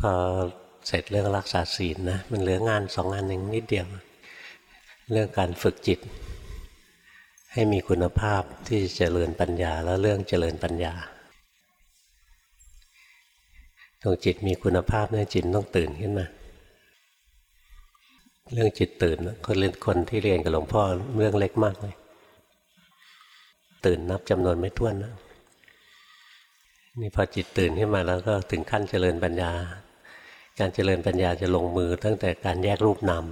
พอเสร็จเรื่องรักษาศีลนะมันเหลืองานสองงานหนึ่งนิดเดียว เรื่องการฝึกจิต ให้มีคุณภาพที่จะเจริญปัญญาแล้วเรื่องเจริญปัญญาตรงจิตมีคุณภาพเนี่ยจิตต้องตื่นขึ้นมาเรื่องจิตตื่นคนเรียนคนที่เรียนกับหลวงพ่อเรื่องเล็กมากเลย ตื่นนับจำนวนไม่ถ้วนนะนี่พอจิตตื่นขึ้นมาแล้วก็ถึงขั้นเจริญปัญญา การเจริญปัญญาจะลงมือตั้งแต่การแยกรูปนาม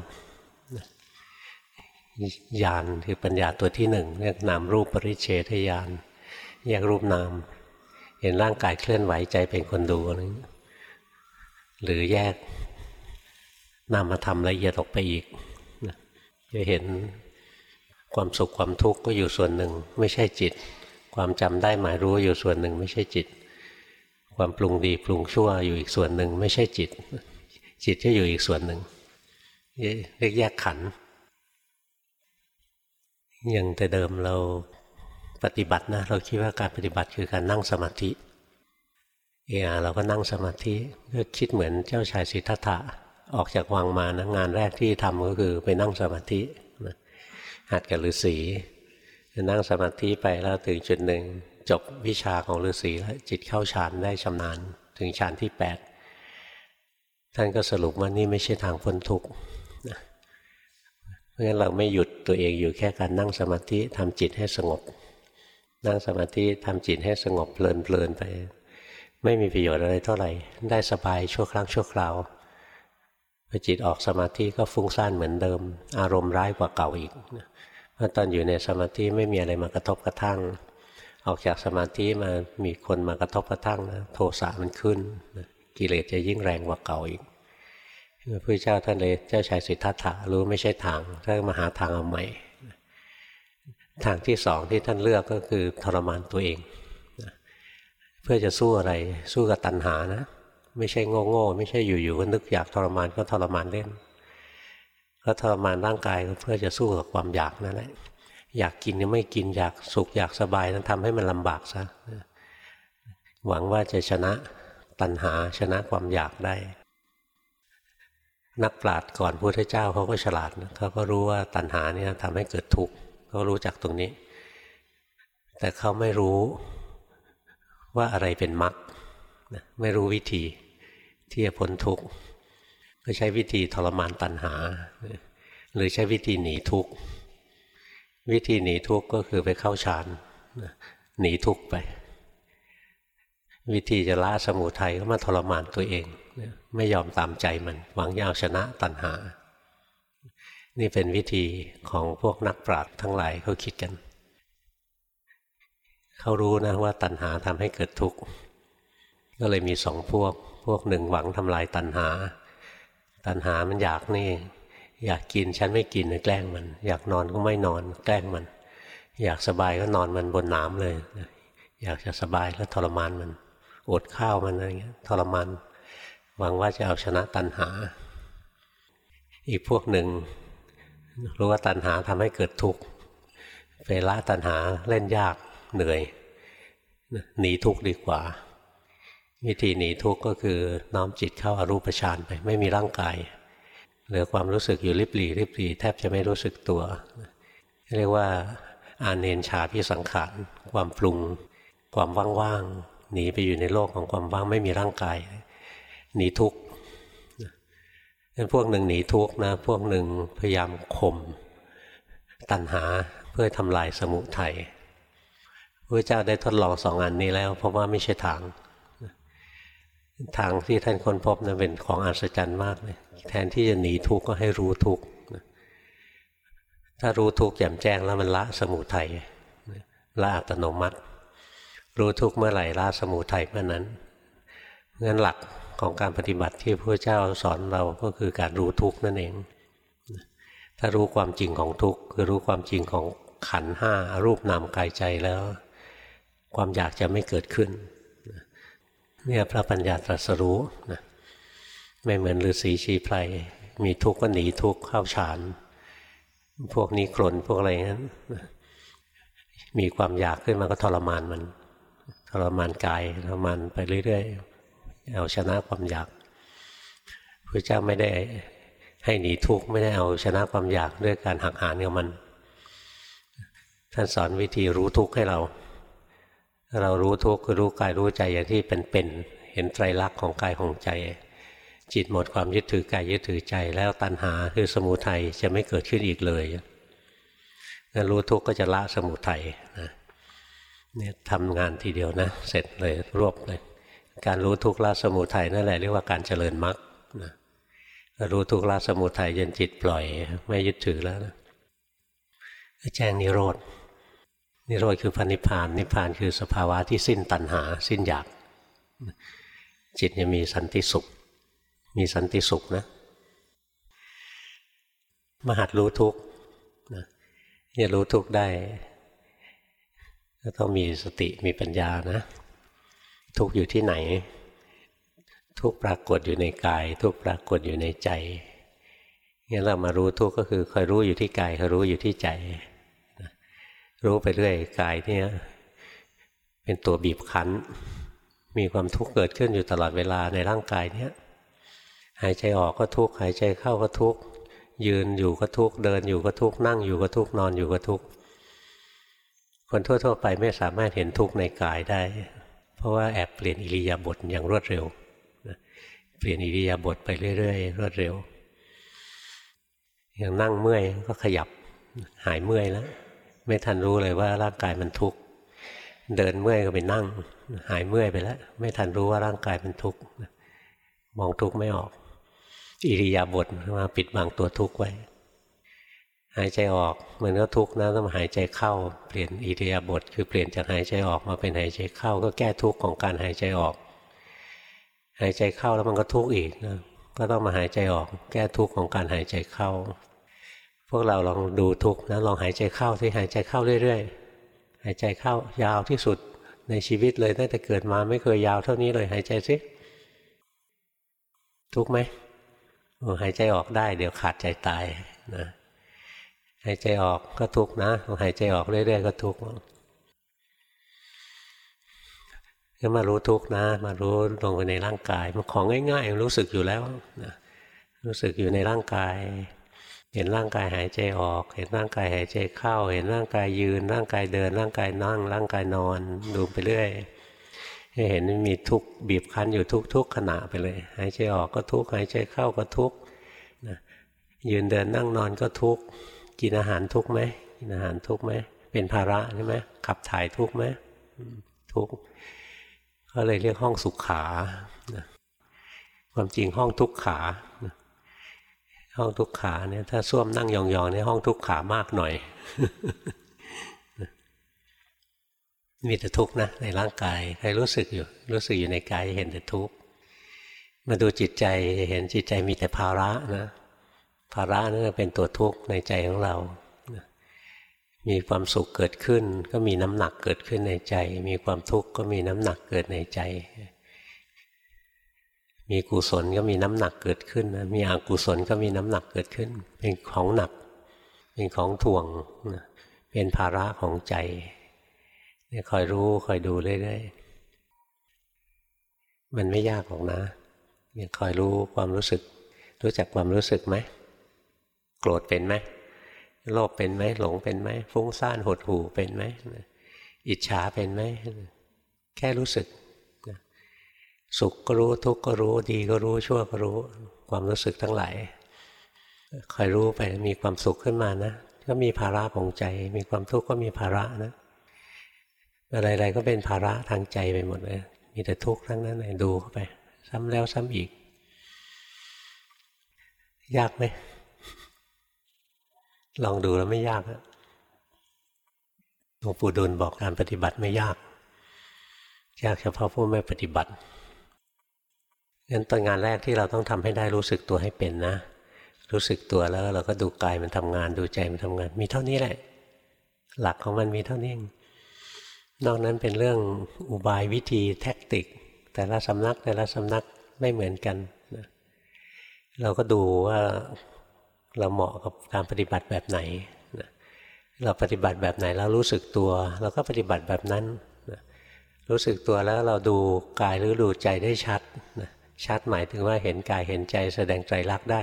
ญาณคือปัญญาตัวที่หนึ่งเรียกนามรูปปริเฉทญาณแยกรูปนาม เห็นร่างกายเคลื่อนไหวใจเป็นคนดูอะไรหรือแยกนามธรรมละเอียดออกไปอีกจะเห็นความสุขความทุกข์ก็อยู่ส่วนหนึ่ง ไม่ใช่จิต ความจำได้หมายรู้อยู่ส่วนหนึ่ง ไม่ใช่จิต ความปรุงดีปรุงชั่วอยู่อีกส่วนหนึ่งไม่ใช่จิต จิตจะอยู่อีกส่วนหนึ่งเรียกแยกขันอย่างแต่เดิมเราปฏิบัตินะ เราคิดว่าการปฏิบัติคือการนั่งสมาธิเออเราก็นั่งสมาธิก็คิดเหมือนเจ้าชายสิทธัตถะออกจากวังมานะงานแรกที่ทำก็คือไปนั่งสมาธิหัดกับฤาษีนั่งสมาธิไปแล้วถึงจุดหนึ่ง จบวิชาของฤาษีแล้วจิตเข้าฌานได้ชำนาญถึงฌานที่แปดท่านก็สรุปว่านี่ไม่ใช่ทางพ้นทุกข์เพราะงั้นเราไม่หยุดตัวเองอยู่แค่การนั่งสมาธิทำจิตให้สงบ นั่งสมาธิทำจิตให้สงบเพลินๆไป ไม่มีประโยชน์อะไรเท่าไหร่ ได้สบายชั่วครั้งชั่วคราวพอจิตออกสมาธิก็ฟุ้งซ่านเหมือนเดิม อารมณ์ร้ายกว่าเก่าอีกเพราะตอนอยู่ในสมาธิไม่มีอะไรมากระทบกระทั่ง ออกจากสมาธิมามีคนมากระทบกระทั่งนะโทสะมันขึ้นกิเลสจะยิ่งแรงกว่าเก่าอีกพระเจ้าท่านเลยเจ้าชายสิทธัตถะรู้ไม่ใช่ทางท่านมาหาทางเอาใหม่ ทางที่สองที่ท่านเลือกก็คือทรมานตัวเองเพื่อจะสู้อะไรสู้กับตัณหานะ ไม่ใช่โง่ๆไม่ใช่อยู่ๆก็นึกอยากทรมานก็ทรมานเล่น ก็ทรมานร่างกายเพื่อจะสู้กับความอยากนั่นแหละ อยากกินก็ไม่กินอยากสุขอยากสบายนั้นทำให้มันลำบากซะหวังว่าจะชนะตัณหาชนะความอยากได้ นักปราชญ์ก่อนพุทธเจ้าเขาก็ฉลาดเขาก็รู้ว่าตัณหาเนี่ยทำให้เกิดทุกข์เขารู้จักตรงนี้ แต่เขาไม่รู้ว่าอะไรเป็นมรรคไม่รู้วิธีที่จะพ้นทุกข์ก็ใช้วิธีทรมานตัณหา หรือใช้วิธีหนีทุกข์ วิธีหนีทุกข์ก็คือไปเข้าฌานหนีทุกข์ไป วิธีจะละสมุทัยก็มาทรมานตัวเอง ไม่ยอมตามใจมันหวังยาวชนะตัณหา นี่เป็นวิธีของพวกนักปราชญ์ทั้งหลายเขาคิดกัน เขารู้นะว่าตัณหาทำให้เกิดทุกข์ก็เลยมีสองพวก พวกหนึ่งหวังทำลายตัณหา ตัณหามันอยากนี่ อยากกินฉันไม่กินแกล้งมัน อยากนอนก็ไม่นอน แกล้งมัน อยากสบายก็นอนมันบนหน้ำเลย อยากจะสบายแล้วทรมานมันอดข้าวมันอะไรเงี้ยทรมานหวังว่าจะเอาชนะตัณหา อีกพวกหนึ่ง รู้ว่าตัณหาทำให้เกิดทุกข์ไปละตัณหาเล่นยากเหนื่อยหนีทุกข์ดีกว่า วิธีหนีทุกข์ก็คือน้อมจิตเข้าอารูปฌานไป ไม่มีร่างกาย เหลือความรู้สึกอยู่ริบหรี่ริบหรี่แทบจะไม่รู้สึกตัว เรียกว่าอาเนนชาพิสังขารความปรุง ความว่างๆหนีไปอยู่ในโลกของความว่างไม่มีร่างกายหนีทุกข์นั้นพวกหนึ่งหนีทุกข์นะพวกหนึ่งพยายามข่มตัณหาเพื่อทำลายสมุทัยพระเจ้าได้ทดลองสองอันนี้แล้วเพราะว่าไม่ใช่ทาง ทางที่ท่านค้นพบนะเป็นของอัศจรรย์มากเลย แทนที่จะหนีทุกข์ก็ให้รู้ทุกข์ถ้ารู้ทุกข์แจ่มแจ้งแล้วมันละสมุทัยละอัตโนมัติ รู้ทุกข์เมื่อไหร่ละสมุทัยเมื่อนั้นงั้นหลักของการปฏิบัติที่พระเจ้าสอนเราก็คือการรู้ทุกข์นั่นเอง ถ้ารู้ความจริงของทุกข์คือรู้ความจริงของขันห้ารูปนามกายใจแล้ว ความอยากจะไม่เกิดขึ้น เนี่ยพระปัญญาตรัสรู้นะไม่เหมือนฤาษีชีไพรมีทุกข์ก็หนีทุกข์เข้าฌาน พวกนี้กลนพวกอะไรนั้นมีความอยากขึ้นมาก็ทรมานมัน ทรมานกายทรมานไปเรื่อยๆเอาชนะความอยากพระเจ้าไม่ได้ให้หนีทุกข์ไม่ได้เอาชนะความอยากด้วยการหักหานกับมัน ท่านสอนวิธีรู้ทุกข์ให้เรา เรารู้ทุกข์คือรู้กายรู้ใจอย่างที่เป็นๆเห็นไตรลักษณ์ของกายของใจ จิตหมดความยึดถือกายยึดถือใจ แล้วตัณหาคือสมุทัยจะไม่เกิดขึ้นอีกเลยงั้นรู้ทุกข์ก็จะละสมุทัยนะเนี่ยทำงานทีเดียวนะ เสร็จเลยรวบเลย การรู้ทุกข์ละสมุทัยนั่นแหละเรียกว่าการเจริญมรรคนะรู้ทุกข์ละสมุทัยจนจิตปล่อย ไม่ยึดถือแล้วนะแจ้งนิโรธ นิโรธคือพันิพาน นิพพานคือสภาวะที่สิ้นตัณหา สิ้นอยาก จิตจะมีสันติสุข มีสันติสุขนะ มหัดรู้ทุกนะจะรู้ทุกได้ก็ต้องมีสติมีปัญญานะ ทุกอยู่ที่ไหน ทุกปรากฏอยู่ในกาย ทุกปรากฏอยู่ในใจงั้นเรามารู้ทุกก็คือคอยรู้อยู่ที่กายคอยรู้อยู่ที่ใจ รู้ไปเรื่อยกายเนี่ยเป็นตัวบีบคั้น มีความทุกข์เกิดขึ้นอยู่ตลอดเวลาในร่างกายเนี้ยหายใจออกก็ทุกข์หายใจเข้าก็ทุกข์ยืนอยู่ก็ทุกข์เดินอยู่ก็ทุกข์นั่งอยู่ก็ทุกข์นอนอยู่ก็ทุกข์คนทั่ว ๆ ไปไม่สามารถเห็นทุกข์ในกายได้ เพราะว่าแอบเปลี่ยนอิริยาบถอย่างรวดเร็วเปลี่ยนอิริยาบถไปเรื่อยๆรวดเร็วอย่างนั่งเมื่อยก็ขยับหายเมื่อยแล้ว ไม่ทันรู้เลยว่าร่างกายมันทุกข์เดินเมื่อยก็ไปนั่ง หายเมื่อยไปแล้ว ไม่ทันรู้ว่าร่างกายมันทุกข์มองทุกข์ไม่ออก อิริยาบถมาปิดบังตัวทุกข์ไว้ หายใจออกมันก็ทุกข์นะต้องหายใจเข้า เปลี่ยนอิริยาบถคือเปลี่ยนจากหายใจออกมาเป็นหายใจเข้า ก็แก้ทุกข์ของการหายใจออก หายใจเข้าแล้วมันก็ทุกข์อีกนะก็ต้องมาหายใจออก แก้ทุกข์ของการหายใจเข้า วกเราลองดูทุกนะลองหายใจเข้าที่หายใจเข้าเรื่อยๆ หายใจเข้ายาวที่สุดในชีวิตเลยตั้งแต่เกิดมาไม่เคยยาวเท่านี้เลยหายใจสิทุกไหมหายใจออกได้ เดี๋ยวขาดใจตายนะหายใจออกก็ทุกนะหายใจออกเรื่อยๆก็ทุกก็มารู้ทุกนะ มารู้ลงไปในร่างกายมันของง่ายๆ รู้สึกอยู่แล้วนะรู้สึกอยู่ในร่างกาย เห็นร่างกายหายใจออก เห็นร่างกายหายใจเข้า เห็นร่างกายยืน ร่างกายเดิน ร่างกายนั่ง ร่างกายนอน ดูไปเรื่อยให้เห็นมีทุกบีบคั้นอยู่ทุกๆขณะไปเลย หายใจออกก็ทุกหายใจเข้าก็ทุกนะยืนเดินนั่งนอนก็ทุกกินอาหารทุกไหมกินอาหารทุกไหมเป็นภาระใช่ไหมขับถ่ายทุกไหมทุกก็เลยเรียกห้องสุขขา ความจริงห้องทุกขา ห้องทุกขาเนี่ยถ้าส้วมนั่งยองๆเนี่ยห้องทุกขามากหน่อย มีแต่ทุกข์นะในร่างกายใครรู้สึกอยู่ รู้สึกอยู่ในกายเห็นแต่ทุกข์มาดูจิตใจเห็นจิตใจมีแต่ภาระนะภาระนั่นเป็นตัวทุกข์ในใจของเรา มีความสุขเกิดขึ้น ก็มีน้ำหนักเกิดขึ้นในใจ มีความทุกข์ก็มีน้ำหนักเกิดในใจ มีกุศลก็มีน้ำหนักเกิดขึ้นนะมีอกุศลก็มีน้ำหนักเกิดขึ้น เป็นของหนัก เป็นของถ่วงเป็นภาระของใจนี่คอยรู้คอยดูเรื่อยๆมันไม่ยากหรอกนะเนี่ยคอยรู้ความรู้สึก รู้จักความรู้สึกไหมโกรธเป็นไหมโลภเป็นไหมหลงเป็นไหมฟุ้งซ่านหดหู่เป็นไหมอิจฉาเป็นไหมแค่รู้สึก สุขก็รู้ทุกข์ก็รู้ดีก็รู้ชั่วก็รู้ความรู้สึกทั้งหลายคอยรู้ไปมีความสุขขึ้นมานะ ก็มีภาระของใจ มีความทุกข์ก็มีภาระนะ อะไรๆก็เป็นภาระทางใจไปหมดเลยมีแต่ทุกข์ทั้งนั้นเลยดูเข้าไป ซ้ำแล้วซ้ำอีก ยากไหมลองดูแล้วไม่ยากหลวงปู่ดูลบอกการปฏิบัติไม่ยากยากเฉพาะผู้ไม่ปฏิบัติ งั้นตอนงานแรกที่เราต้องทำให้ได้รู้สึกตัวให้เป็นนะ รู้สึกตัวแล้วเราก็ดูกายมันทำงานดูใจมันทำงาน มีเท่านี้แหละ หลักของมันมีเท่านี้นอกนั้นเป็นเรื่องอุบายวิธีแท็กติก แต่ละสำนักแต่ละสำนักไม่เหมือนกันเราก็ดูว่าเราเหมาะกับการปฏิบัติแบบไหนเราปฏิบัติแบบไหนแล้วรู้สึกตัว เราก็ปฏิบัติแบบนั้นรู้สึกตัวแล้วเราดูกายหรือดูใจได้ชัด ชัดหมายถึงว่าเห็นกายเห็นใจแสดงใจรักได้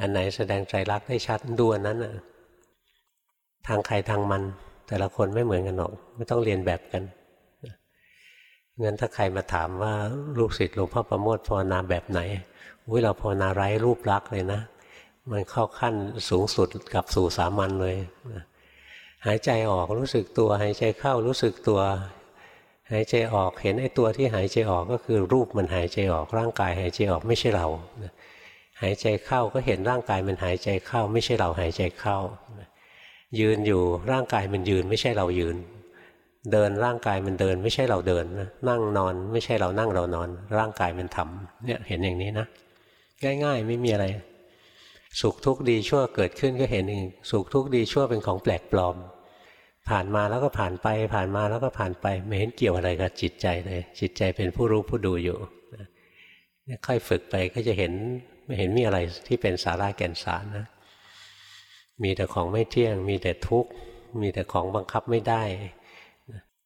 อันไหนแสดงใจรักได้ชัดดูอันนั้นทางใครทางมัน แต่ละคนไม่เหมือนกันหรอก ไม่ต้องเรียนแบบกันงั้นถ้าใครมาถามว่าลูกศิษย์หลวงพ่อประโมทภาวนาแบบไหนอุ้ยเราภาวนาไร้รูปลักษ์เลยนะ มันเข้าขั้นสูงสุดกับสู่สามัญเลยหายใจออกรู้สึกตัว หายใจเข้ารู้สึกตัว หายใจออกเห็นไอ้ตัวที่หายใจออกก็คือรูปมันหายใจออกร่างกายหายใจออกไม่ใช่เราหายใจเข้าก็เห็นร่างกายมันหายใจเข้า ไม่ใช่เราหายใจเข้า ยืนอยู่ร่างกายมันยืนไม่ใช่เรายืน เดินร่างกายมันเดินไม่ใช่เราเดินนั่งนอนไม่ใช่เรานั่งเรานอน ร่างกายมันทำเนี่ยเห็นอย่างนี้นะง่ายๆไม่มีอะไร สุขทุกข์ดีชั่วเกิดขึ้นก็เห็นเองสุขทุกข์ดีชั่วเป็นของแปลกปลอม ผ่านมาแล้วก็ผ่านไป ผ่านมาแล้วก็ผ่านไปไม่เห็นเกี่ยวอะไรกับจิตใจเลย จิตใจเป็นผู้รู้ผู้ดูอยู่ค่อยฝึกไปก็จะเห็นไม่เห็นมีอะไรที่เป็นสาระแก่นสารนะ มีแต่ของไม่เที่ยง มีแต่ทุกข์ มีแต่ของบังคับไม่ได้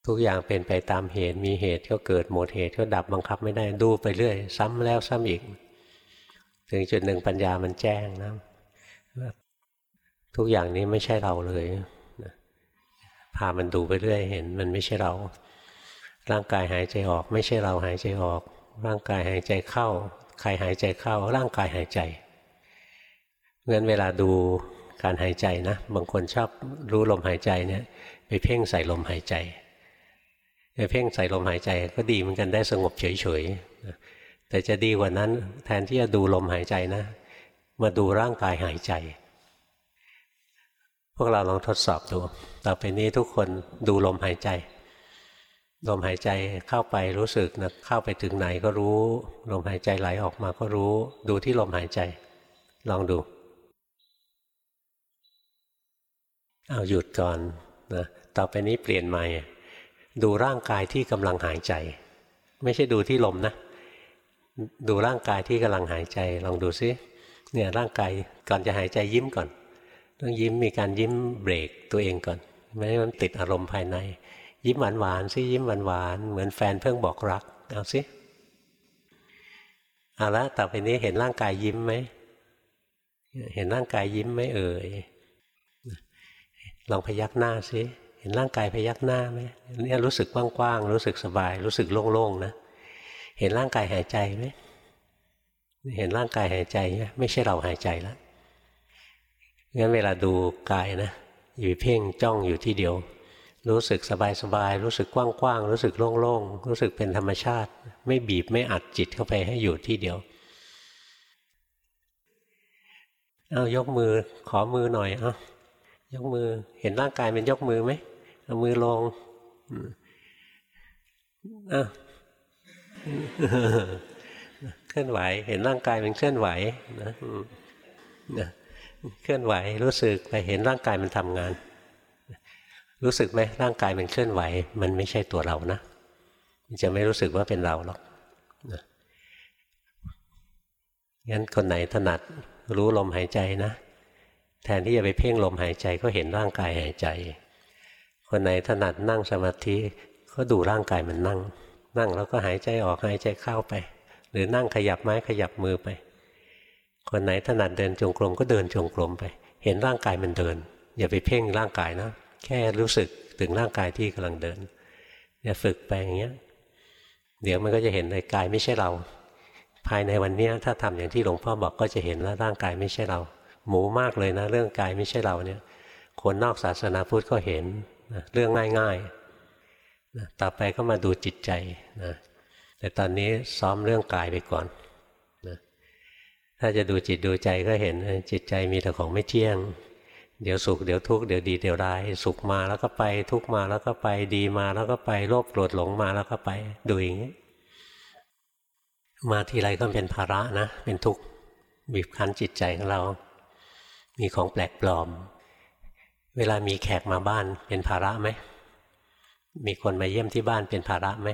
ทุกอย่างเป็นไปตามเหตุ มีเหตุก็เกิดหมดเหตุก็ดับบังคับไม่ได้ดูไปเรื่อย ซ้ำแล้วซ้ำอีก ถึงจุดหนึ่งปัญญามันแจ้งนะทุกอย่างนี้ไม่ใช่เราเลย พามันดูไปเรื่อยเห็น มันไม่ใช่เรา ร่างกายหายใจออก ไม่ใช่เราหายใจออก ร่างกายหายใจเข้า ใครหายใจเข้า ร่างกายหายใจงั้นเวลาดูการหายใจนะ บางคนชอบรู้ลมหายใจเนี่ย ไปเพ่งใส่ลมหายใจไปเพ่งใส่ลมหายใจก็ดีเหมือนกันได้สงบเฉยๆแต่จะดีกว่านั้นแทนที่จะดูลมหายใจนะ มาดูร่างกายหายใจ วกเราลองทดสอบดู ต่อไปนี้ทุกคนดูลมหายใจ ลมหายใจเข้าไปรู้สึกนะเข้าไปถึงไหนก็รู้ ลมหายใจไหลออกมาก็รู้ ดูที่ลมหายใจ ลองดู เอาหยุดก่อนนะต่อไปนี้เปลี่ยนใหม่ ดูร่างกายที่กำลังหายใจ ไม่ใช่ดูที่ลมนะ ดูร่างกายที่กำลังหายใจ ลองดูซิเนี่ยร่างกายก่อนจะหายใจยิ้มก่อน ต้องยิ้มมีการยิ้มเบรกตัวเองก่อน ไม่ให้มันติดอารมณ์ภายใน ยิ้มหวานหวานซิยิ้มหวานหวานเหมือนแฟนเพิ่งบอกรักเอาซิเอาละต่อไปนี้เห็นร่างกายยิ้มไหมเห็นร่างกายยิ้มไหมเอ่ยลองพยักหน้าซิเห็นร่างกายพยักหน้าไหมเนี่ยรู้สึกกว้างๆรู้สึกสบาย รู้สึกโล่งๆนะเห็นร่างกายหายใจไหมเห็นร่างกายหายใจไหมไม่ใช่เราหายใจแล้ว งั้นเวลาดูกายนะอยู่เพ่งจ้องอยู่ที่เดียว รู้สึกสบายๆรู้สึกกว้างๆรู้สึกโล่งๆรู้สึกเป็นธรรมชาติ ไม่บีบไม่อัดจิตเข้าไปให้อยู่ที่เดียวเอายกมือขอมือหน่อยเอายกมือเห็นร่างกายเป็นยกมือไหมเอามือลงอ่เคลื่อนไหว เห็นร่างกายเป็นเคลื่อนไหวนะ เคลื่อนไหวรู้สึกไปเห็นร่างกายมันทำงาน รู้สึกไหมร่างกายมันเคลื่อนไหว มันไม่ใช่ตัวเรานะมันจะไม่รู้สึกว่าเป็นเราหรอกงั้นคนไหนถนัดรู้ลมหายใจนะ แทนที่จะไปเพ่งลมหายใจก็เห็นร่างกายหายใจ คนไหนถนัดนั่งสมาธิก็ดูร่างกายมันนั่ง นั่งแล้วก็หายใจออกหายใจเข้าไป หรือนั่งขยับไม้ขยับมือไป คนไหนถนัดเดินจงกรมก็เดินจงกรมไป เห็นร่างกายมันเดิน อย่าไปเพ่งร่างกายนะ แค่รู้สึกถึงร่างกายที่กำลังเดินอย่าฝึกไปอย่างเงี้ย เดี๋ยวมันก็จะเห็นในกายไม่ใช่เรา ภายในวันนี้ถ้าทำอย่างที่หลวงพ่อบอกก็จะเห็นว่าร่างกายไม่ใช่เรา หมูมากเลยนะ เรื่องกายไม่ใช่เราเนี่ย คนนอกศาสนาพุทธก็เห็นเรื่องง่ายๆนะต่อไปก็มาดูจิตใจนะแต่ตอนนี้ซ้อมเรื่องกายไปก่อน ถ้าจะดูจิตดูใจก็เห็นจิตใจมีแต่ของไม่เที่ยง เดี๋ยวสุขเดี๋ยวทุกข์เดี๋ยวดีเดี๋ยวร้ายสุขมาแล้วก็ไปทุกข์มาแล้วก็ไปดีมาแล้วก็ไปโลภโกรธหลงมาแล้วก็ไปดูอย่างนี้มาทีไรก็เป็นภาระนะ เป็นทุกข์บีบคั้นจิตใจของเรา มีของแปลกปลอม เวลามีแขกมาบ้านเป็นภาระไหมมีคนมาเยี่ยมที่บ้านเป็นภาระไหม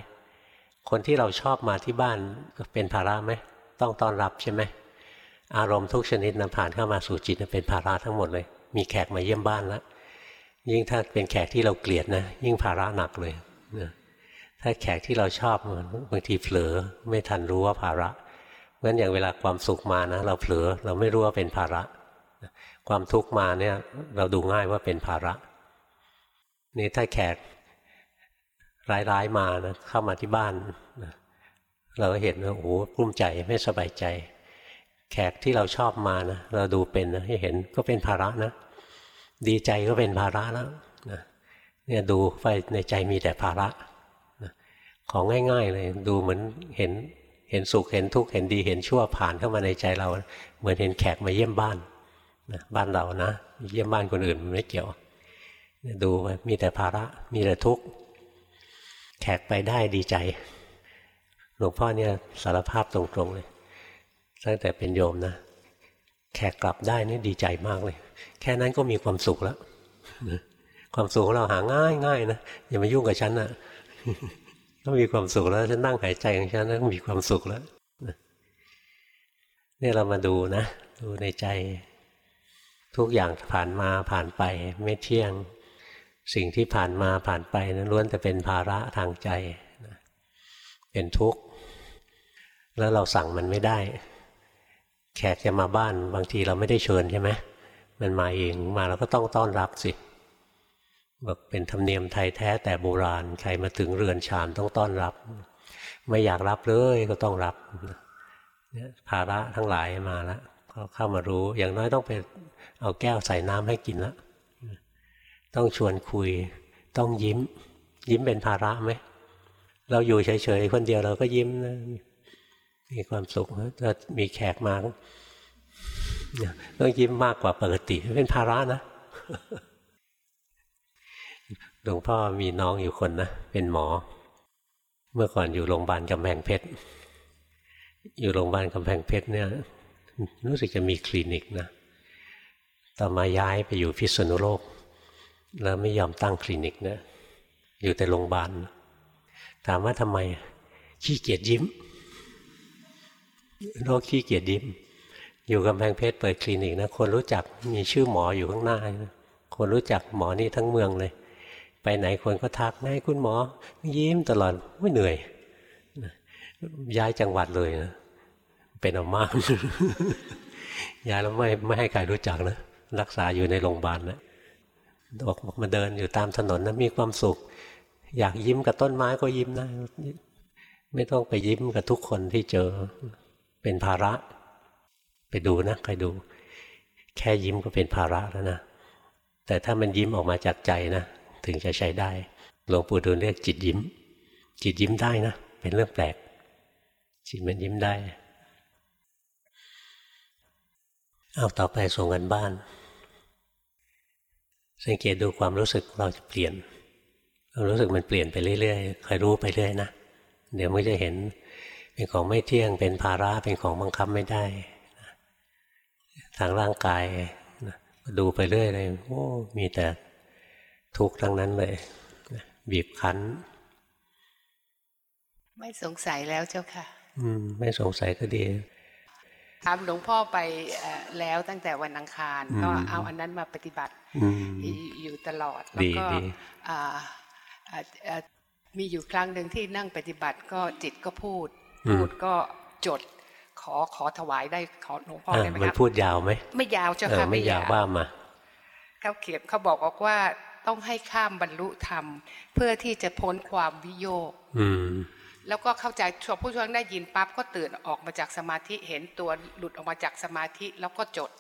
คนที่เราชอบมาที่บ้านเป็นภาระไหมต้องต้อนรับใช่ไหม อารมณ์ทุกชนิดนำผ่านเข้ามาสู่จิตเป็นภาระทั้งหมดเลย มีแขกมาเยี่ยมบ้านแล้วยิ่งถ้าเป็นแขกที่เราเกลียดนะ ยิ่งภาระหนักเลยถ้าแขกที่เราชอบบางทีเผลอไม่ทันรู้ว่าภาระงั้นอย่างเวลาความสุขมานะ เราเผลอเราไม่รู้ว่าเป็นภาระ ความทุกข์มาเนี่ย เราดูง่ายว่าเป็นภาระ นี่ถ้าแขกร้ายๆมานะเข้ามาที่บ้านนะเราก็เห็นว่าโอ้โหกลุ้มใจไม่สบายใจ แขกที่เราชอบมานะเราดูเป็นนะให้เห็นก็เป็นภาระนะ ดีใจก็เป็นภาระแล้วนะเนี่ยดูไปในใจมีแต่ภาระนะของง่าย ๆ เลย ดูเหมือนเห็นเห็นสุขเห็นทุกข์เห็นดีเห็นชั่วผ่านเข้ามาในใจเรา เหมือนเห็นแขกมาเยี่ยมบ้านนะบ้านเรานะ เยี่ยมบ้านคนอื่นไม่เกี่ยวดูไปมีแต่ภาระมีแต่ทุกข์แขกไปได้ดีใจ หลวงพ่อเนี่ยสารภาพตรงๆเลย ตั้งแต่เป็นโยมนะ แขกกลับได้นี่ดีใจมากเลย แค่นั้นก็มีความสุขแล้วความสุขของเราหาง่ายง่ายนะอย่ามายุ่งกับฉันนะก็มีความสุขแล้วฉันนั่งหายใจของฉันแล้วมีความสุขแล้วนี่เรามาดูนะ ดูในใจ ทุกอย่างผ่านมาผ่านไปไม่เที่ยง สิ่งที่ผ่านมาผ่านไปนั้นล้วนแต่เป็นภาระทางใจเป็นทุกข์ แล้วเราสั่งมันไม่ได้ แขกจะมาบ้านบางทีเราไม่ได้เชิญใช่ไหมมันมาเองมาเราก็ต้องต้อนรับสิบอกเป็นธรรมเนียมไทยแท้แต่โบราณ ใครมาถึงเรือนชานต้องต้อนรับ ไม่อยากรับเลยก็ต้องรับภาระทั้งหลายมาแล้วก็เข้ามารู้ อย่างน้อยต้องไปเอาแก้วใส่น้ำให้กินแล้วต้องชวนคุย ต้องยิ้ม ยิ้มเป็นภาระไหมเราอยู่เฉยๆคนเดียวเราก็ยิ้มนะ มีความสุขถ้ามีแขกมาต้องยิ้มมากกว่าปกติเป็นภาระนะหลวงพ่อมีน้องอยู่คนนะเป็นหมอ เมื่อก่อนอยู่โรงพยาบาลกำแพงเพชรอยู่โรงพยาบาลกำแพงเพชรเนี่ย รู้สึกจะมีคลินิกนะต่อมาย้ายไปอยู่พิษณุโลก แล้วไม่ยอมตั้งคลินิกนะอยู่แต่โรงพยาบาลถามว่าทำไมขี้เกียจยิ้ม โรคขี้เกียจยิ้มอยู่กำแพงเพชรเปิดคลินิกนะคนรู้จักมีชื่อหมออยู่ข้างหน้า คนรู้จักหมอนี่ทั้งเมืองเลย ไปไหนคนก็ทักนายคุณหมอ ยิ้มตลอดไม่เหนื่อยย้ายจังหวัดเลยนะเป็นอมากย้ายแล้วไม่ไม่ให้ใครรู้จักนะรักษาอยู่ในโรงพยาบาลนะออกมาเดินอยู่ตามถนนนะมีความสุข อยากยิ้มกับต้นไม้ก็ยิ้มได้ไม่ต้องไปยิ้มกับทุกคนที่เจอ เป็นภาระ ไปดูนะใครดู แค่ยิ้มก็เป็นภาระแล้วนะ แต่ถ้ามันยิ้มออกมาจากใจนะ ถึงจะใช้ได้ หลวงปู่ดูลเรียกจิตยิ้ม จิตยิ้มได้นะ เป็นเรื่องแปลก จิตมันยิ้มได้ เอาต่อไปส่งกันบ้าน สังเกตดูความรู้สึกเราจะเปลี่ยนความรู้สึกมันเปลี่ยนไปเรื่อยๆคอยรู้ไปเรื่อยนะ เดี๋ยวมันจะเห็น เป็นของไม่เที่ยงเป็นภาระเป็นของบังคับไม่ได้ ทางร่างกายดูไปเรื่อยเลยโอ้มีแต่ทุกข์ทั้งนั้นเลย บีบคั้น ไม่สงสัยแล้วเจ้าค่ะ อืม ไม่สงสัยก็ดีถามหลวงพ่อไปแล้วตั้งแต่วันอังคาร ก็เอาอันนั้นมาปฏิบัติอยู่ตลอดแล้วก็มีอยู่ครั้งหนึ่งที่นั่งปฏิบัติก็จิตก็พูด พูดก็จดขอขอถวายได้ขอหลวงพ่อได้ไหมครับมันพูดยาวไหมไม่ยาวเจ้าค่ะไม่ยาวว่ามาเขาเขียนเขาบอกว่าต้องให้ข้ามบรรลุธรรม เพื่อที่จะพ้นความวิโยคแล้วก็เข้าใจชวผู้ช่วงได้ยินปั๊บก็ตื่นออกมาจากสมาธิเห็นตัวหลุดออกมาจากสมาธิแล้วก็จด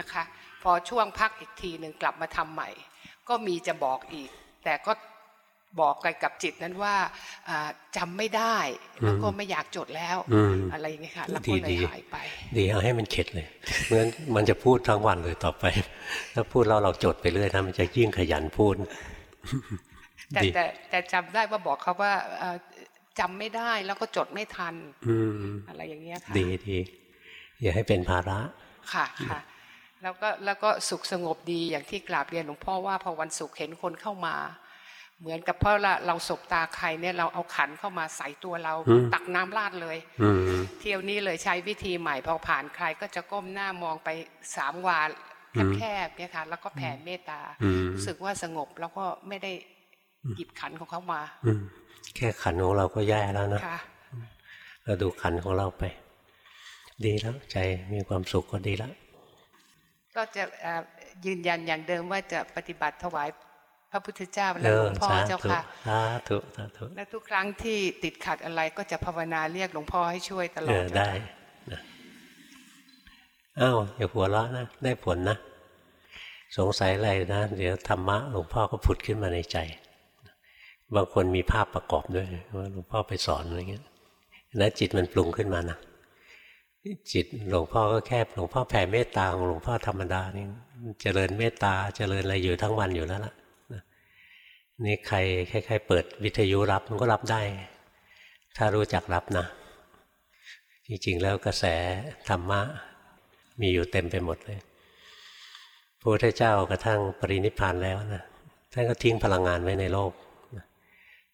นะคะ พอช่วงพักอีกทีหนึ่งกลับมาทำใหม่ ก็มีจะบอกอีก แต่ก็ บอกไปกับจิตนั้นว่าจำไม่ได้แล้วก็ไม่อยากจดแล้วอะไรอย่างเงี้ยค่ะแล้วก็เลยหายไป ดีเอาให้มันเข็ดเลยเพราะฉะนั้นมันจะพูดทั้งวันเลยต่อไป ถ้าพูดแล้วเราจดไปเรื่อยนะมันจะยิ่งขยันพูดแต่แต่แต่จำได้ว่าบอกเขาว่าจำไม่ได้แล้วก็จดไม่ทันอะไรอย่างเงี้ยค่ะดีดีอย่าให้เป็นภาระค่ะค่ะแล้วก็แล้วก็สุขสงบดีอย่างที่กราบเรียนหลวงพ่อว่าพอวันศุกร์เห็นคนเข้ามา เหมือนกับเพราะละเราสบตาใครเนี่ยเราเอาขันเข้ามาใส่ตัวเรา ตักน้ำราดเลยเที่ยวนี้เลยใช้วิธีใหม่พอผ่านใครก็จะก้มหน้ามองไปสามวาแคบๆเนี่ยค่ะแล้วก็แผ่เมตตารู้สึกว่าสงบแล้วก็ไม่ได้หยิบขันของเขามาแค่ขันของเราก็แย่แล้วนะเราดูขันของเราไป ดีแล้วใจมีความสุขก็ดีแล้วก็จะยืนยันอย่างเดิมว่าจะปฏิบัติถวาย พระพุทธเจ้าและหลวงพ่อเจ้าค่ะสาธุสาธุและทุกครั้งที่ติดขัดอะไรก็จะภาวนาเรียกหลวงพ่อให้ช่วยตลอดได้นะอ้าวอย่าหัวเราะนะ ได้ผลนะ สงสัยอะไรนะ เดี๋ยวธรรมะหลวงพ่อก็ผุดขึ้นมาในใจ บางคนมีภาพประกอบด้วยว่าหลวงพ่อไปสอนอะไรเงี้ยแล้วจิตมันปรุงขึ้นมานะจิตหลวงพ่อก็แค่หลวงพ่อแผ่เมตตาของหลวงพ่อธรรมดานี่เจริญเมตตาเจริญอะไรอยู่ทั้งวันอยู่แล้วล่ะ นี่ใครใครๆเปิดวิทยุรับมันก็รับได้ ถ้ารู้จักรับนะ จริงๆแล้วกระแสธรรมะมีอยู่เต็มไปหมดเลยพระพุทธเจ้ากระทั่งปรินิพานแล้วนะท่านก็ทิ้งพลังงานไว้ในโลก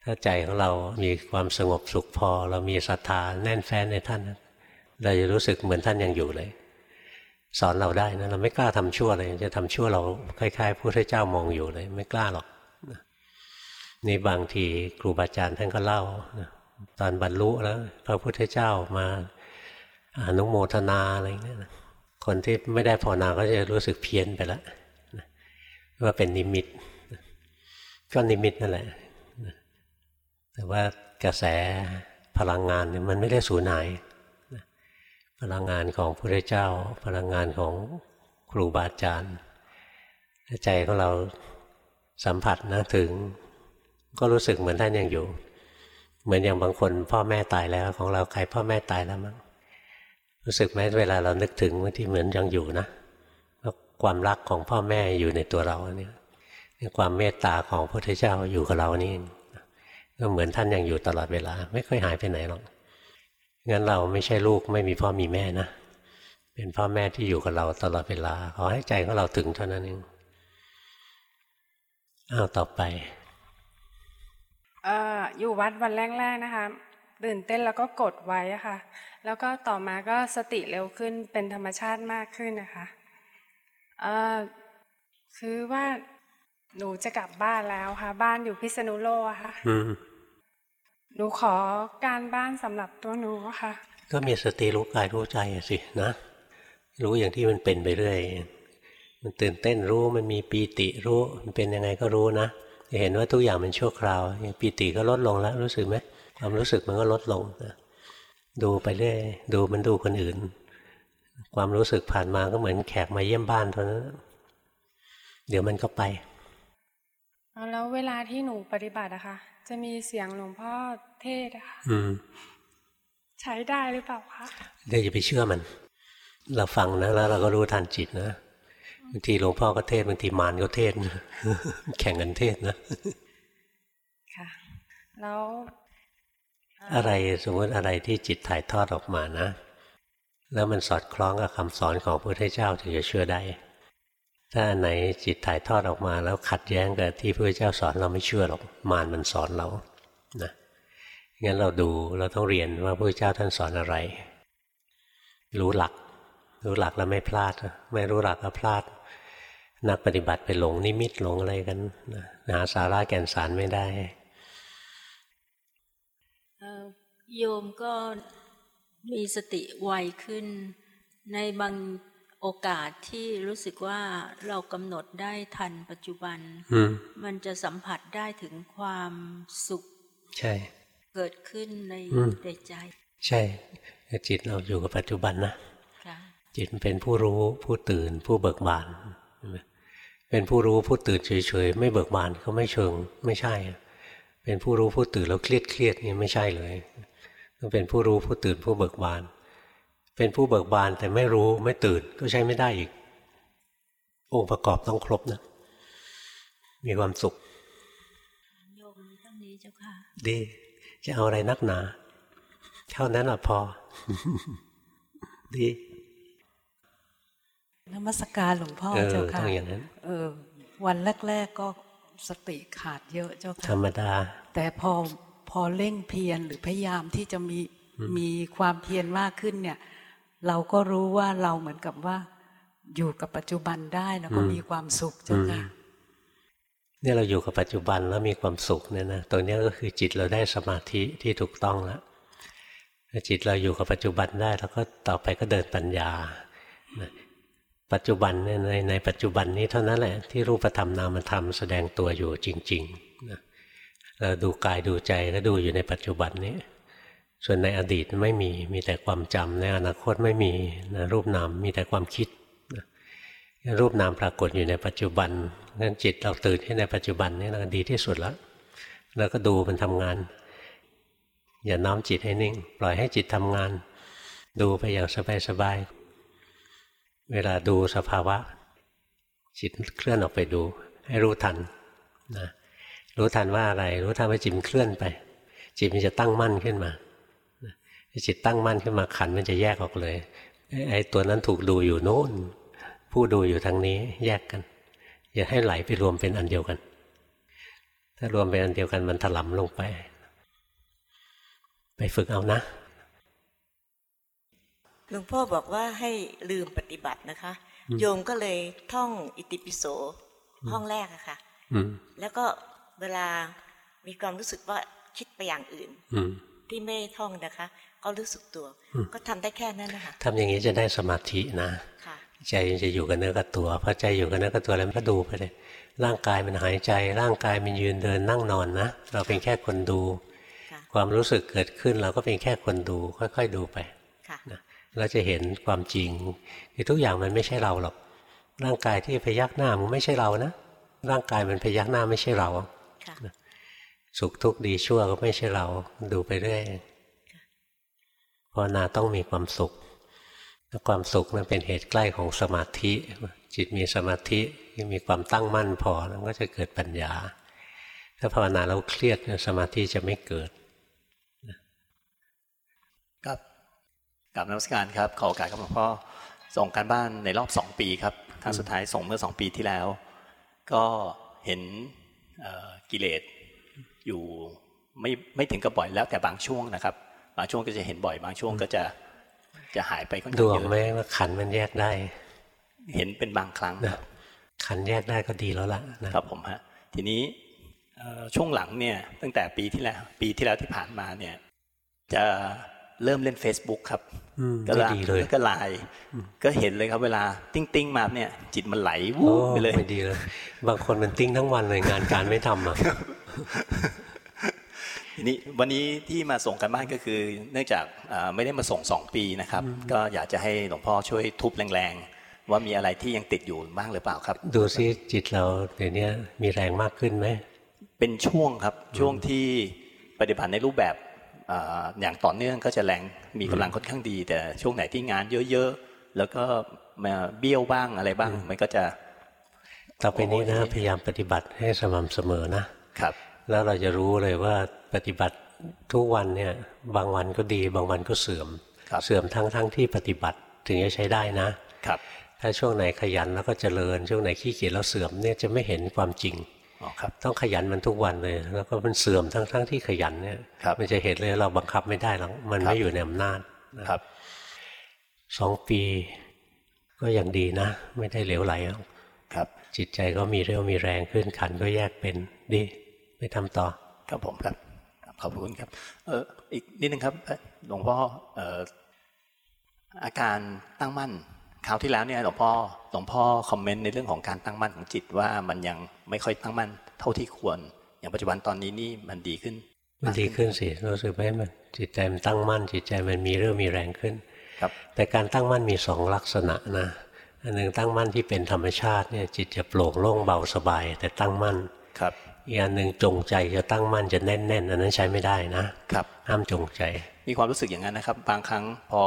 ถ้าใจของเรามีความสงบสุขพอ เรามีศรัทธาแน่นแฟ้นในท่าน เราจะรู้สึกเหมือนท่านยังอยู่เลย สอนเราได้นะเราไม่กล้าทำชั่วเลย จะทำชั่วเราคล้ายๆพระพุทธเจ้ามองอยู่เลย ไม่กล้าหรอก นี่บางทีครูบาอาจารย์ท่านก็เล่าตอนบรรลุแล้ว พระพุทธเจ้ามาอนุโมทนาอะไรเงี้ยคนที่ไม่ได้ภาวนาก็จะรู้สึกเพี้ยนไปแล้วว่าเป็นนิมิต ก็นิมิตนั่นแหละ แต่ว่ากระแสพลังงานเนี่ยมันไม่ได้สูญหาย พลังงานของพระเจ้า พลังงานของครูบาอาจารย์ ใจของเราสัมผัสนะถึง ก็รู้สึกเหมือนท่านยังอยู่ เหมือนอย่างบางคนพ่อแม่ตายแล้วของเราใครพ่อแม่ตายแล้วมั้งรู้สึกไหมเวลาเรานึกถึงบางทีเหมือนยังอยู่นะความรักของพ่อแม่อยู่ในตัวเราเนี่ยความเมตตาของพระพุทธเจ้าอยู่กับเรานี่ก็เหมือนท่านยังอยู่ตลอดเวลา ไม่ค่อยหายไปไหนหรอกงั้นเราไม่ใช่ลูกไม่มีพ่อมีแม่นะเป็นพ่อแม่ที่อยู่กับเราตลอดเวลาขอให้ใจของเราถึงเท่านั้นเองอ้าวต่อไป ออยู่วัดวันแรกๆนะคะตื่นเต้นแล้วก็กดไว้ค่ะ แล้วก็ต่อมาก็สติเร็วขึ้นเป็นธรรมชาติมากขึ้นนะคะคือว่าหนูจะกลับบ้านแล้วค่ะ บ้านอยู่พิษณุโลกค่ะหนูขอการบ้านสำหรับตัวหนูค่ะ ก็มีสติรู้กายรู้ใจสินะรู้อย่างที่มันเป็นไปเรื่อย มันตื่นเต้นรู้มันมีปีติรู้ มันเป็นยังไงก็รู้นะ จะเห็นว่าทุกอย่างมันชั่วคราวอย่างปีติก็ลดลงแล้ว รู้สึกไหมความรู้สึกมันก็ลดลงนะดูไปเรื่อยดูมันดูคนอื่น ความรู้สึกผ่านมาก็เหมือนแขกมาเยี่ยมบ้านเท่านั้นเดี๋ยวมันก็ไปแล้วเวลาที่หนูปฏิบัติอะคะจะมีเสียงหลวงพ่อเทศอะค่ะใช้ได้หรือเปล่าคะเดี๋ยวอย่าไปเชื่อมัน เราฟังนะแล้วเราก็รู้ทันจิตนะ บางทีหลวงพ่อก็เทศบางทีมารก็เทศแข่งกันเทศนะค่ะแล้วอะไรสมมติอะไรที่จิตถ่ายทอดออกมานะ แล้วมันสอดคล้องกับคำสอนของพระพุทธเจ้าถึงจะเชื่อได้ ถ้าอันไหนจิตถ่ายทอดออกมา แล้วขัดแย้งกับที่พระพุทธเจ้าสอนเราไม่เชื่อหรอกมารมันสอนเรานะงั้นเราดูเราต้องเรียนว่าพระพุทธเจ้าท่านสอนอะไร รู้หลัก รู้หลักแล้วไม่พลาด ไม่รู้หลักก็พลาด นักปฏิบัติไปหลงนิมิตหลงอะไรกันหาสาระแก่นสารไม่ได้โยมก็มีสติไวขึ้น ในบางโอกาสที่รู้สึกว่าเรากำหนดได้ทันปัจจุบันมันจะสัมผัสได้ถึงความสุข ใช่ เกิดขึ้นในในใจ ใช่จิตเราอยู่กับปัจจุบันนะจิตเป็นผู้รู้ผู้ตื่นผู้เบิกบาน เป็นผู้รู้ผู้ตื่นเฉยๆ ไม่เบิกบานก็ไม่เชิงไม่ใช่ เป็นผู้รู้ผู้ตื่นแล้วเครียดเครียดนี่ไม่ใช่เลยต้องเป็นผู้รู้ผู้ตื่นผู้เบิกบาน เป็นผู้เบิกบานแต่ไม่รู้ไม่ตื่นก็ใช้ไม่ได้อีก องค์ประกอบต้องครบนะ มีความสุขโยมต้งนี้เจ้าค่ะดีจะเอาอะไรนักหนา เท่านั้นอะพอ ดี นมัสการหลวงพ่อเจ้าค่ะอย่างนั้น เออ วันแรก ๆก็สติขาดเยอะเจ้าค่ะธรรมดา แต่พอพอเร่งเพียรหรือพยายามที่จะมีมีความเพียรมากขึ้นเนี่ย เราก็รู้ว่าเราเหมือนกับว่า อยู่กับปัจจุบันได้แล้วก็มีความสุขเจ้าค่ะเนี่ยเราอยู่กับปัจจุบันแล้วมีความสุขเนี่ยนะตัวนี้ก็คือจิตเราได้สมาธิที่ถูกต้องแล้วจิตเราอยู่กับปัจจุบันได้ แล้วก็ต่อไปก็เดินปัญญา ปัจจุบันในในปัจจุบันนี้เท่านั้นแหละที่รูปธรรมนามธรรมแสดงตัวอยู่จริงๆนะเราดูกายดูใจก็ดูอยู่ในปัจจุบันนี้ ส่วนในอดีตไม่มีมีแต่ความจำในอนาคตไม่มีนะรูปนามมีแต่ความคิดนะรูปนามปรากฏอยู่ในปัจจุบันงั้นจิตเราตื่นที่ในปัจจุบันนี่นะดีที่สุดแล้วแล้วก็ดูมันทำงาน อย่าน้อมจิตให้นิ่ง ปล่อยให้จิตทำงาน ดูไปอย่างสบายๆ เวลาดูสภาวะ จิตเคลื่อนออกไปดู ให้รู้ทันนะรู้ทันว่าอะไร รู้ทันว่าจิตเคลื่อนไป จิตมันจะตั้งมั่นขึ้นมาจิตตั้งมั่นขึ้นมาขันมันจะแยกออกเลยไอ้ตัวนั้นถูกดูอยู่โน้นผู้ดูอยู่ทางนี้แยกกัน อย่าให้ไหลไปรวมเป็นอันเดียวกัน ถ้ารวมเป็นอันเดียวกันมันถลำลงไป ไปฝึกเอานะ หลวงพ่อบอกว่าให้ลืมปฏิบัตินะคะ โยมก็เลยท่องอิติปิโสห้องแรกอะค่ะแล้วก็เวลามีความรู้สึกว่าคิดไปอย่างอื่นที่ไม่ท่องนะคะ ก็รู้สึกตัว ก็ทำได้แค่นั้นนะคะทำอย่างนี้จะได้สมาธินะใจจะอยู่กับเนื้อกับตัวพอใจอยู่กับเนื้อกับตัวแล้วก็ดูไปเลย ร่างกายมันหายใจ ร่างกายมันยืนเดินนั่งนอนนะเราเป็นแค่คนดู ความรู้สึกเกิดขึ้นเราก็เป็นแค่คนดู ค่อย ๆ ดูไปนะ เราจะเห็นความจริงคือทุกอย่างมันไม่ใช่เราหรอก ร่างกายที่พยักหน้ามันไม่ใช่เรานะ ร่างกายมันพยักหน้าไม่ใช่เราสุขทุกข์ดีชั่วก็ไม่ใช่เราดูไปเรื่อยภาวนาต้องมีความสุขถ้าความสุขนั้นเป็นเหตุใกล้ของสมาธิ จิตมีสมาธิมีความตั้งมั่นพอแล้วก็จะเกิดปัญญา ถ้าภาวนาแล้วเครียดสมาธิจะไม่เกิดครับ กับนักสการครับขอโอกาสครับหลวงพ่อส่งการบ้านในรอบสองปีครับครั้งสุดท้ายส่งเมื่อสองปีที่แล้ว ก็เห็นกิเลสอยู่ไม่ไม่ถึงกับบ่อยแล้วแต่บางช่วงนะครับ บางช่วงก็จะเห็นบ่อยบางช่วงก็จะจะหายไปก็เยอะดูไหมว่าขันมันแยกได้ เห็นเป็นบางครั้งครับขันแยกได้ก็ดีแล้วล่ะครับผมฮะทีนี้ช่วงหลังเนี่ยตั้งแต่ปีที่แล้ว ปีที่แล้วที่ผ่านมาเนี่ย จะ เริ่มเล่น Facebook ครับก็ดีเลยก็ไลน์ก็เห็นเลยครับเวลาติ้งติ้งมาเนี่ยจิตมันไหลวูบไปเลยไม่ดีเลยบางคนมันติ้งทั้งวันเลยงานการไม่ทำอะทีนี้วันนี้ที่มาส่งการบ้านก็คือ เนื่องจากไม่ได้มาส่งสองปีนะครับ ก็อยากจะให้หลวงพ่อช่วยทุบแรงๆ ว่ามีอะไรที่ยังติดอยู่บ้างหรือเปล่าครับ ดูซิจิตเราเดี๋ยวนี้มีแรงมากขึ้นไหมเป็นช่วงครับช่วงที่ปฏิบัติในรูปแบบ อย่างต่อเนื่องก็จะแรงมีกำลังค่อนข้างดี แต่ช่วงไหนที่งานเยอะๆ แล้วก็มาเบี้ยวบ้างอะไรบ้าง มันก็จะ ต่อไปนี้นะพยายามปฏิบัติให้สม่ำเสมอนะครับ แล้วเราจะรู้เลยว่าปฏิบัติทุกวันเนี่ยบางวันก็ดี บางวันก็เสื่อม เสื่อมทั้งทั้งที่ปฏิบัติถึงจะใช้ได้นะครับ ถ้าช่วงไหนขยันแล้วก็เจริญ ช่วงไหนขี้เกียจแล้วเสื่อมเนี่ยจะไม่เห็นความจริง ต้องขยันมันทุกวันเลย แล้วก็มันเสื่อมทั้งทั้งที่ขยันเนี่ยมันจะเห็นเลยเราบังคับไม่ได้หรอกมันไม่อยู่ในอำนาจครับสองปีก็ยังดีนะ ไม่ได้เหลวไหลครับ จิตใจก็มีเรี่ยวมีแรงขึ้นขันก็แยกเป็นดีไม่ทำต่อครับผมครับขอบคุณครับ เอออีกนิดนึงครับหลวงพ่อเอ่ออาการตั้งมั่น คราวที่แล้วเนี่ยหลวงพ่อหลวงพ่อคอมเมนต์ในเรื่องของการตั้งมั่นของจิตว่ามันยังไม่ค่อยตั้งมั่นเท่าที่ควร อย่างปัจจุบันตอนนี้นี่มันดีขึ้น มันดีขึ้นสิรู้สึกไหมมันจิตใจมันตั้งมั่น จิตใจมันมีเรื่องมีแรงขึ้นครับแต่การตั้งมั่นมีสองลักษณะนะอันหนึ่งตั้งมั่นที่เป็นธรรมชาติเนี่ยจิตจะโปร่งโล่งเบาสบาย แต่ตั้งมั่นครับอีกอันหนึ่งจงใจจะตั้งมั่นจะแน่นๆอันนั้นใช้ไม่ได้นะครับห้ามจงใจ มีความรู้สึกอย่างนั้นนะครับ บางครั้งพอ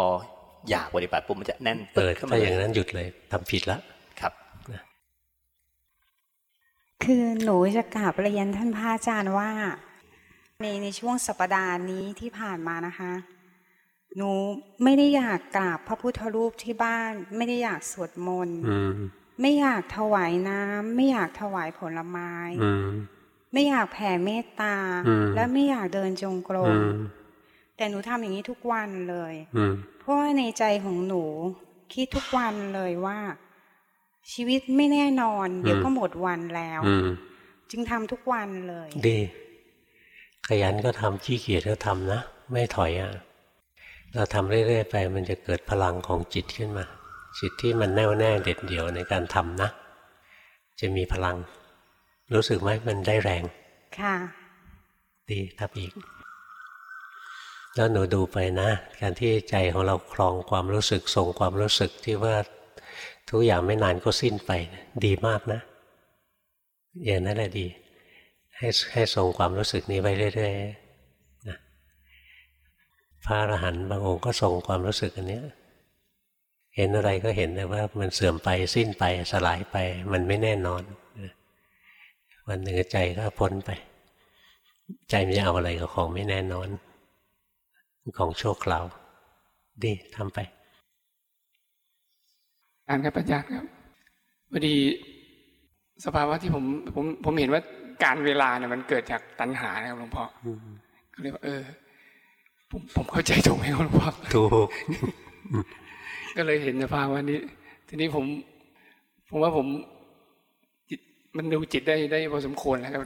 อยากปฏิบัติปุ๊บมันจะแน่นเปิดถ้าอย่างนั้นหยุดเลยทำผิดแล้วครับคือหนูจะกราบเรียนท่านพระอาจารย์ว่า ในในช่วงสัปดาห์นี้ที่ผ่านมานะคะ หนูไม่ได้อยากกราบพระพุทธรูปที่บ้าน ไม่ได้อยากสวดมนต์ไม่อยากถวายน้ำไม่อยากถวายผลไม้ไม่อยากแผ่เมตตาและไม่อยากเดินจงกรม แต่หนูทำอย่างนี้ทุกวันเลยเพราะว่าในใจของหนูคิดทุกวันเลยว่า ชีวิตไม่แน่นอน เดี๋ยวก็หมดวันแล้วจึงทำทุกวันเลย ดี ขยันก็ทำขี้เกียจก็ทำนะไม่ถอยอะเราทำเรื่อยๆไปมันจะเกิดพลังของจิตขึ้นมา จิตที่มันแน่วแน่เด็ดเดี่ยวในการทำนะ จะมีพลัง รู้สึกไหมมันได้แรง ค่ะ ดีทับอีก แล้วหนูดูไปนะ การที่ใจของเราคลองความรู้สึกทรงความรู้สึกที่ว่าทุกอย่างไม่นานก็สิ้นไปดีมากนะ อย่างนั้นแหละดี ให้ให้ทรงความรู้สึกนี้ไปเรื่อยๆนะพระอรหันต์บางองค์ก็ทรงความรู้สึกอันนี้เห็นอะไรก็เห็นแต่ว่ามันเสื่อมไปสิ้นไปสลายไป มันไม่แน่นอนวันหนึ่งใจก็พ้นไป ใจมันจะเอาอะไรกับของไม่แน่นอน ของโชคคราว ดีทำไปอ่านครับอาจารย์ครับพอดีสภาวะที่ผมผมผมเห็นว่าการเวลาเนี่ยมันเกิดจากตัณหานะครับหลวงพ่อก็เลยว่าเออ ผมผมเข้าใจถูกไหมครับหลวงพ่อถูกก็เลยเห็นสภาวะนี้ ทีนี้ผม ผมว่าผมจิตมันดูจิตได้ได้พอสมควรแล้วครับ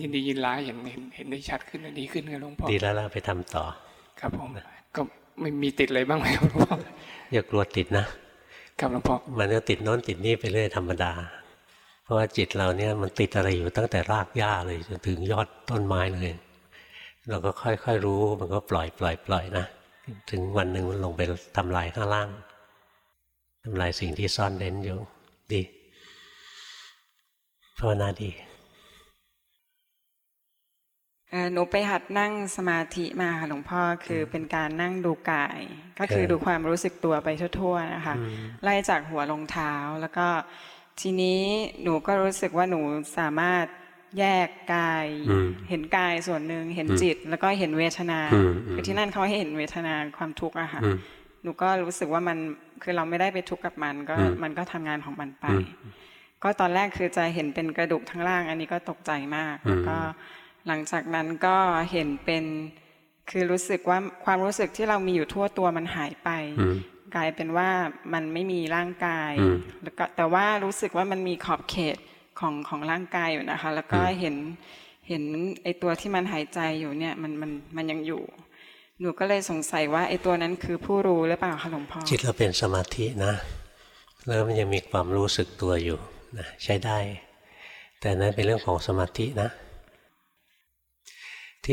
ยินดียินร้ายเห็นเห็นเห็นได้ชัดขึ้นดีขึ้นครับหลวงพ่อดีแล้วเราไปทำต่อ ครับผมก็ไม่มีติดอะไรบ้างไหมครับหลวงพ่ออย่ากลัวติดนะครับหลวงพ่อมันก็ติดโน้นติดนี่ไปเรื่อยธรรมดา เพราะว่าจิตเราเนี่ยมันติดอะไรอยู่ตั้งแต่รากหญ้าเลยจนถึงยอดต้นไม้เลย เราก็ค่อยๆรู้มันก็ปล่อยปล่อยปล่อยนะถึงวันหนึ่งมันลงไปทำลายข้างล่างทำลายสิ่งที่ซ่อนเร้นอยู่ดีภาวนาดี หนูไปหัดนั่งสมาธิมาค่ะหลวงพ่อคือเป็นการนั่งดูกาย ก็คือดูความรู้สึกตัวไปทั่วๆนะคะไล่จากหัวลงเท้าแล้วก็ทีนี้หนูก็รู้สึกว่าหนูสามารถแยกกาย เห็นกายส่วนหนึ่งเห็นจิต แล้วก็เห็นเวทนาคือที่นั่นเขาให้เห็นเวทนาความทุกข์อะค่ะหนูก็รู้สึกว่ามันคือเราไม่ได้ไปทุกข์กับมันก็มันก็ทำงานของมันไป ก็ตอนแรกคือจะเห็นเป็นกระดูกทั้งล่าง อันนี้ก็ตกใจมากแล้วก็ หลังจากนั้นก็เห็นเป็นคือรู้สึกว่าความรู้สึกที่เรามีอยู่ทั่วตัวมันหายไป กลายเป็นว่ามันไม่มีร่างกายแล้วก็แต่ว่ารู้สึกว่ามันมีขอบเขตของของร่างกายอยู่นะคะ แล้วก็เห็นเห็นไอตัวที่มันหายใจอยู่เนี่ยมันมันมันยังอยู่ หนูก็เลยสงสัยว่าไอตัวนั้นคือผู้รู้หรือเปล่าคะหลวงพ่อจิตเราเป็นสมาธินะแล้วมันยังมีความรู้สึกตัวอยู่นะใช้ได้ แต่นั้นเป็นเรื่องของสมาธินะ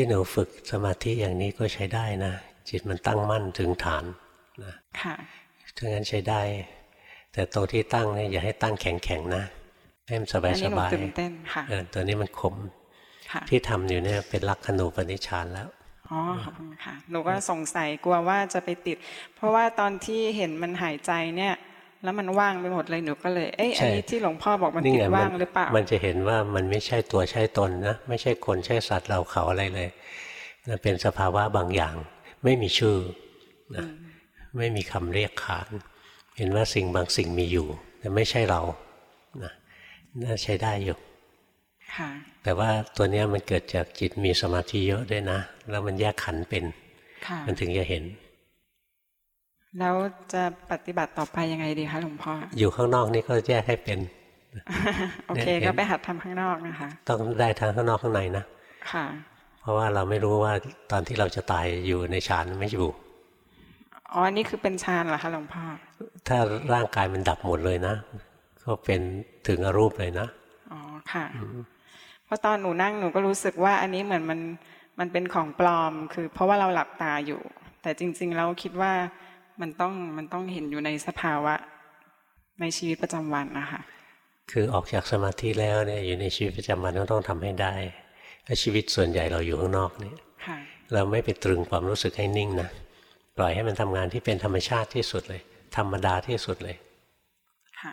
ที่หนูฝึกสมาธิอย่างนี้ก็ใช้ได้นะ จิตมันตั้งมั่นถึงฐานนะค่ะถ้างั้นใช้ได้ แต่ตรงที่ตั้งเนี่ยอย่าให้ตั้งแข็งๆนะ ให้มันสบายสบายเออตัวนี้มันคมที่ทำอยู่เนี่ยเป็นลักขณูปนิชานแล้วอ๋อขอบคุณค่ะหนูก็สงสัยกลัวว่าจะไปติด เพราะว่าตอนที่เห็นมันหายใจเนี่ย แล้วมันว่างไปหมดเลยหนูก็เลยเอ้ยอันนี้ที่หลวงพ่อบอกมันติดว่างหรือเปล่ามันจะเห็นว่ามันไม่ใช่ตัวใช่ตนนะไม่ใช่คนใช่สัตว์เราเขาอะไรเลยมันเป็นสภาวะบางอย่าง ไม่มีชื่อนะไม่มีคำเรียกขานเห็นว่าสิ่งบางสิ่งมีอยู่ แต่ไม่ใช่เรานะน่าใช้ได้อยู่แต่ว่าตัวนี้มันเกิดจากจิตมีสมาธิเยอะด้วยนะ แล้วมันแยกขันเป็น มันถึงจะเห็น แล้วจะปฏิบัติต่อไปยังไงดีคะหลวงพ่อ อยู่ข้างนอกนี่ก็แยกให้เป็น โอเค ก็ไปหัดทำข้างนอกนะคะ ต้องได้ทั้งข้างนอกข้างในนะ ค่ะ เพราะว่าเราไม่รู้ว่าตอนที่เราจะตายอยู่ในฌานไม่อยู่ อ๋อ นี่คือเป็นฌานเหรอคะหลวงพ่อ ถ้าร่างกายมันดับหมดเลยนะ ก็เป็นถึงอรูปเลยนะ อ๋อ ค่ะ เพราะตอนหนูนั่งหนูก็รู้สึกว่าอันนี้เหมือนมันมันเป็นของปลอม คือ เพราะว่าเราหลับตาอยู่ แต่จริง ๆ เราคิดว่า มันต้องมันต้องเห็นอยู่ในสภาวะในชีวิตประจำวันนะคะคือออกจากสมาธิแล้วเนี่ยอยู่ในชีวิตประจำวันก็ต้องทำให้ได้ถ้าชีวิตส่วนใหญ่เราอยู่ข้างนอกเนี่ยเราไม่ไปตรึงความรู้สึกให้นิ่งนะปล่อยให้มันทำงานที่เป็นธรรมชาติที่สุดเลย ธรรมดาที่สุดเลยค่ะ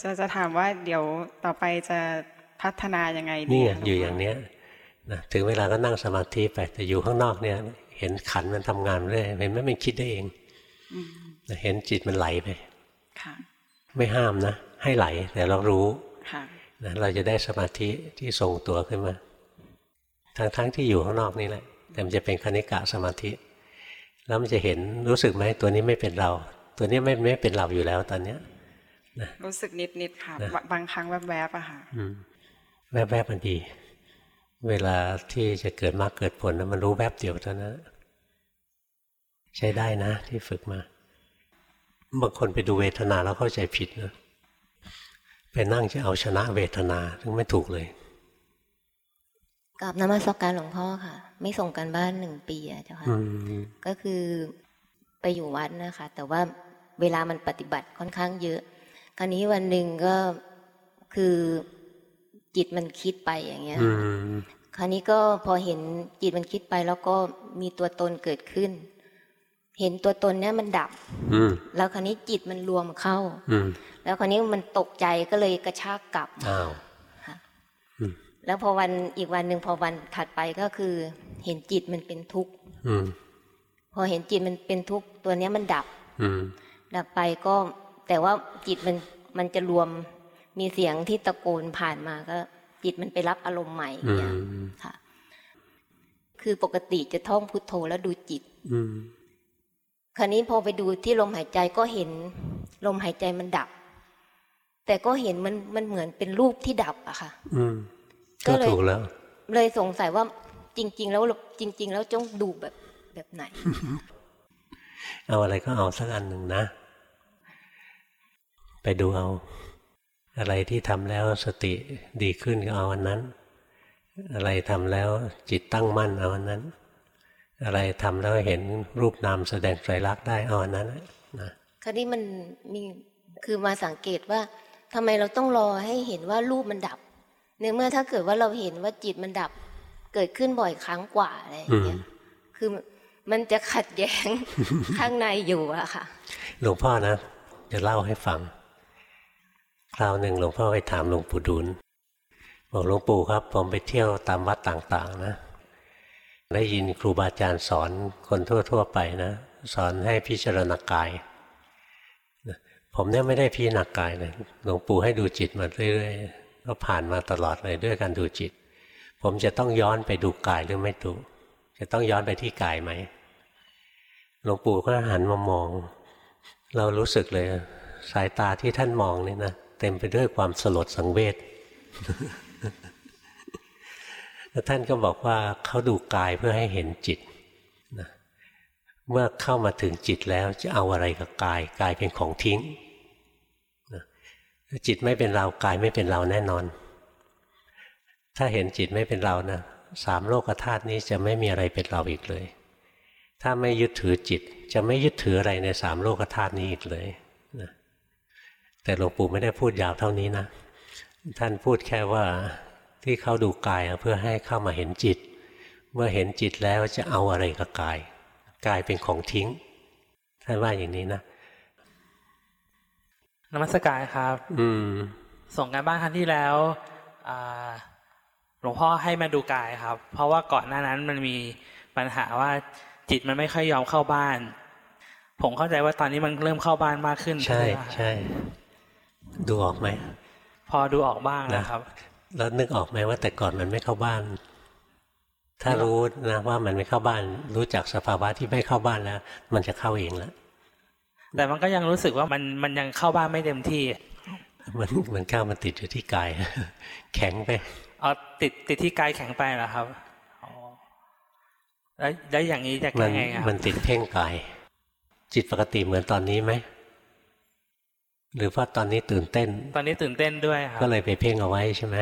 จะจะถามว่าเดี๋ยวต่อไปจะพัฒนายังไงดีนี่อยู่อย่างเนี้ยนะถึงเวลาก็นั่งสมาธิไปแต่อยู่ข้างนอกเนี่ย เห็นขันมันทำงานเรื่อยเห็นไหมมันคิดได้เองเห็นจิตมันไหลไปไม่ห้ามนะ ให้ไหลแต่เรารู้นะเราจะได้สมาธิที่ทรงตัวขึ้นมา ทั้งๆทที่อยู่ข้างนอกนี่แหละ แต่มันจะเป็นคณิกะสมาธิ แล้วมันจะเห็นรู้สึกไหมตัวนี้ไม่เป็นเรา ตัวนี้ไม่ไม่เป็นเราอยู่แล้วตอนเนี้ยนะรู้สึกนิดๆค่ะ บางครั้งแวบๆอะค่ะแวบๆมันดี เวลาที่จะเกิดมากเกิดผลนะมันรู้แวบเดียวเท่านั้นใช้ได้นะ ที่ฝึกมา บางคนไปดูเวทนาแล้วเข้าใจผิดนะไปนั่งจะเอาชนะเวทนาซึ่งไม่ถูกเลยกับนมัสการหลวงพ่อค่ะ ไม่ส่งกันบ้านหนึ่งปีอะเจ้าค่ะก็คือไปอยู่วัดนะคะ แต่ว่าเวลามันปฏิบัติค่อนข้างเยอะ คราวนี้วันหนึ่งก็คือจิตมันคิดไปอย่างเงี้ย คราวนี้ก็พอเห็นจิตมันคิดไปแล้วก็มีตัวตนเกิดขึ้น เห็นตัวตนเนี้ยมันดับแล้วคราวนี้จิตมันรวมเข้าแล้วคราวนี้มันตกใจก็เลยกระชากกลับแล้วพอวันอีกวันหนึ่งพอวันถัดไปก็คือ เห็นจิตมันเป็นทุกข์พอเห็นจิตมันเป็นทุกข์ตัวเนี้ยมันดับดับไปก็แต่ว่าจิตมันมันจะรวมมีเสียงที่ตะโกนผ่านมาก็ จิตมันไปรับอารมณ์ใหม่เนี่ยค่ะ คือปกติจะท่องพุทโธแล้วดูจิตคราวนี้พอไปดูที่ลมหายใจก็เห็น ลมหายใจมันดับ แต่ก็เห็นมันมันเหมือนเป็นรูปที่ดับอะค่ะก็ถูกแล้วเลยสงสัยว่าจริง ๆ แล้วจริง ๆ แล้วจ้องดูแบบแบบไหน เอาอะไรก็เอาสักอันหนึ่งนะ ไปดูเอา อะไรที่ทำแล้วสติดีขึ้นก็เอาอันนั้น อะไรทำแล้วจิตตั้งมั่นเอาอันนั้น อะไรทำแล้วเห็นรูปนามแสดงไตรลักษณ์ได้เอาอันนั้นนะคราวนี้มันมีคือมาสังเกตว่าทำไมเราต้องรอให้เห็นว่ารูปมันดับในเมื่อถ้าเกิดว่าเราเห็นว่าจิตมันดับ เกิดขึ้นบ่อยครั้งกว่าอะไรอย่างเงี้ยคือมันจะขัดแย้งข้างในอยู่อะค่ะ หลวงพ่อนะ จะเล่าให้ฟัง คราวหนึ่งหลวงพ่อไปถามหลวงปู่ดุลบอกหลวงปู่ครับ ผมไปเที่ยวตามวัดต่างๆนะ ได้ยินครูบาอาจารย์สอนคนทั่ว ๆ ไปนะ สอนให้พิจารณากาย ผมเนี่ยไม่ได้พิจารณากายเลยหลวงปู่ให้ดูจิตมาเรื่อยๆก็ผ่านมาตลอดเลยด้วยการดูจิต ผมจะต้องย้อนไปดูกายหรือไม่ดูจะต้องย้อนไปที่กายไหมหลวงปู่ก็หันมามอง เรารู้สึกเลย สายตาที่ท่านมองนี่นะ เต็มไปด้วยความสลดสังเวชแล้วท่านก็บอกว่าเขาดูกายเพื่อให้เห็นจิตนะเมื่อเข้ามาถึงจิตแล้วจะเอาอะไรกับกายกายเป็นของทิ้งนะจิตไม่เป็นเรากายไม่เป็นเราแน่นอน ถ้าเห็นจิตไม่เป็นเรานะสามโลกธาตุนี้จะไม่มีอะไรเป็นเราอีกเลย ถ้าไม่ยึดถือจิต จะไม่ยึดถืออะไรในสามโลกธาตุนี้อีกเลย แต่หลวงปู่ไม่ได้พูดยาวเท่านี้นะ ท่านพูดแค่ว่าที่เขาดูกายเพื่อให้เข้ามาเห็นจิต เมื่อเห็นจิตแล้วจะเอาอะไรกับกาย กายเป็นของทิ้ง ท่านว่าอย่างนี้นะนมัสการครับ อืม ส่งกันบ้านครั้งที่แล้วหลวงพ่อให้มาดูกายครับ เพราะว่าก่อนหน้านั้นมันมีปัญหาว่าจิตมันไม่ค่อยยอมเข้าบ้าน ผมเข้าใจว่าตอนนี้มันเริ่มเข้าบ้านมากขึ้น ใช่ใช่ ดูออกไหม พอดูออกบ้างนะครับ แล้วนึกออกไหมว่าแต่ก่อนมันไม่เข้าบ้าน ถ้ารู้นะว่ามันไม่เข้าบ้าน รู้จักสภาวะที่ไม่เข้าบ้านแล้ว มันจะเข้าเองแล้วแต่มันก็ยังรู้สึกว่ามันมันยังเข้าบ้านไม่เต็มที่ มันมันเข้ามันติดอยู่ที่กาย แข็งไปอ๋อติดติดที่กายแข็งไปเหรอครับแล้วแล้วอย่างนี้จะยังไงครับมันติดเพ่งกาย จิตปกติเหมือนตอนนี้ไหม หรือว่าตอนนี้ตื่นเต้น ตอนนี้ตื่นเต้นด้วยครับก็เลยไปเพ่งเอาไว้ใช่ไหม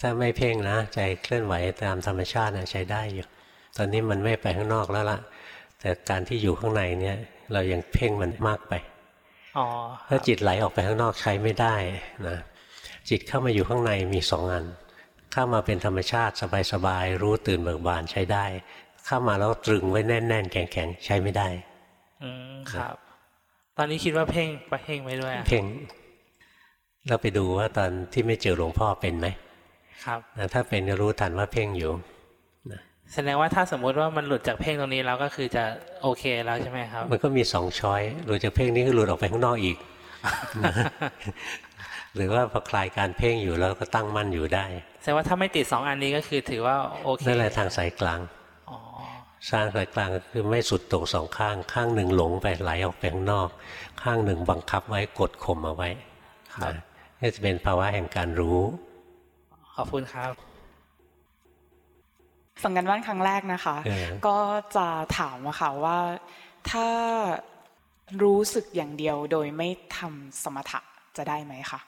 ถ้าไม่เพ่งนะ ใจเคลื่อนไหวตามธรรมชาตินะใช้ได้อยู่ ตอนนี้มันไม่ไปข้างนอกแล้วล่ะ แต่การที่อยู่ข้างในเนี่ย เรายังเพ่งมันมากไปถ้าจิตไหลออกไปข้างนอกใช้ไม่ได้นะจิตเข้ามาอยู่ข้างในมีสองอัน เข้ามาเป็นธรรมชาติสบายๆรู้ตื่นเบิกบานใช้ได้ เข้ามาแล้วตรึงไว้แน่น ๆ แข็งๆใช้ไม่ได้อืมครับต อนนี้คิดว่าเพ่งไปเพ่งไปด้วยเพ่งเราไปดูว่าตอนที่ไม่เจอหลวงพ่อเป็นไหมครับถ้าเป็นจะรู้ทันว่าเพ่งอยู่แสดงว่าถ้าสมมุติว่ามันหลุดจากเพ่งตรงนี้แล้วก็คือจะโอเคแล้วใช่ไหมครับ มันก็มีสองช้อยหลุดจากเพ่งนี้ก็หลุดออกไปข้างนอกอีก หรือว่าพอคลายการเพ่งอยู่แล้วก็ตั้งมั่นอยู่ได้ แสดงว่าถ้าไม่ติดสองอันนี้ก็คือถือว่าโอเคนั่นแหละทางสายกลาง สร้างสายกลางก็คือไม่สุดโต่งสองข้าง ข้างหนึ่งหลงไปไหลออกไปข้างนอก ข้างหนึ่งบังคับไว้กดข่มเอาไว้นี่จะเป็นภาวะแห่งการรู้ ขอบคุณครับสังกันบ้านครั้งแรกนะคะ ก็จะถามว่าค่ะว่าถ้ารู้สึกอย่างเดียวโดยไม่ทำสมถะจะได้ไหมคะ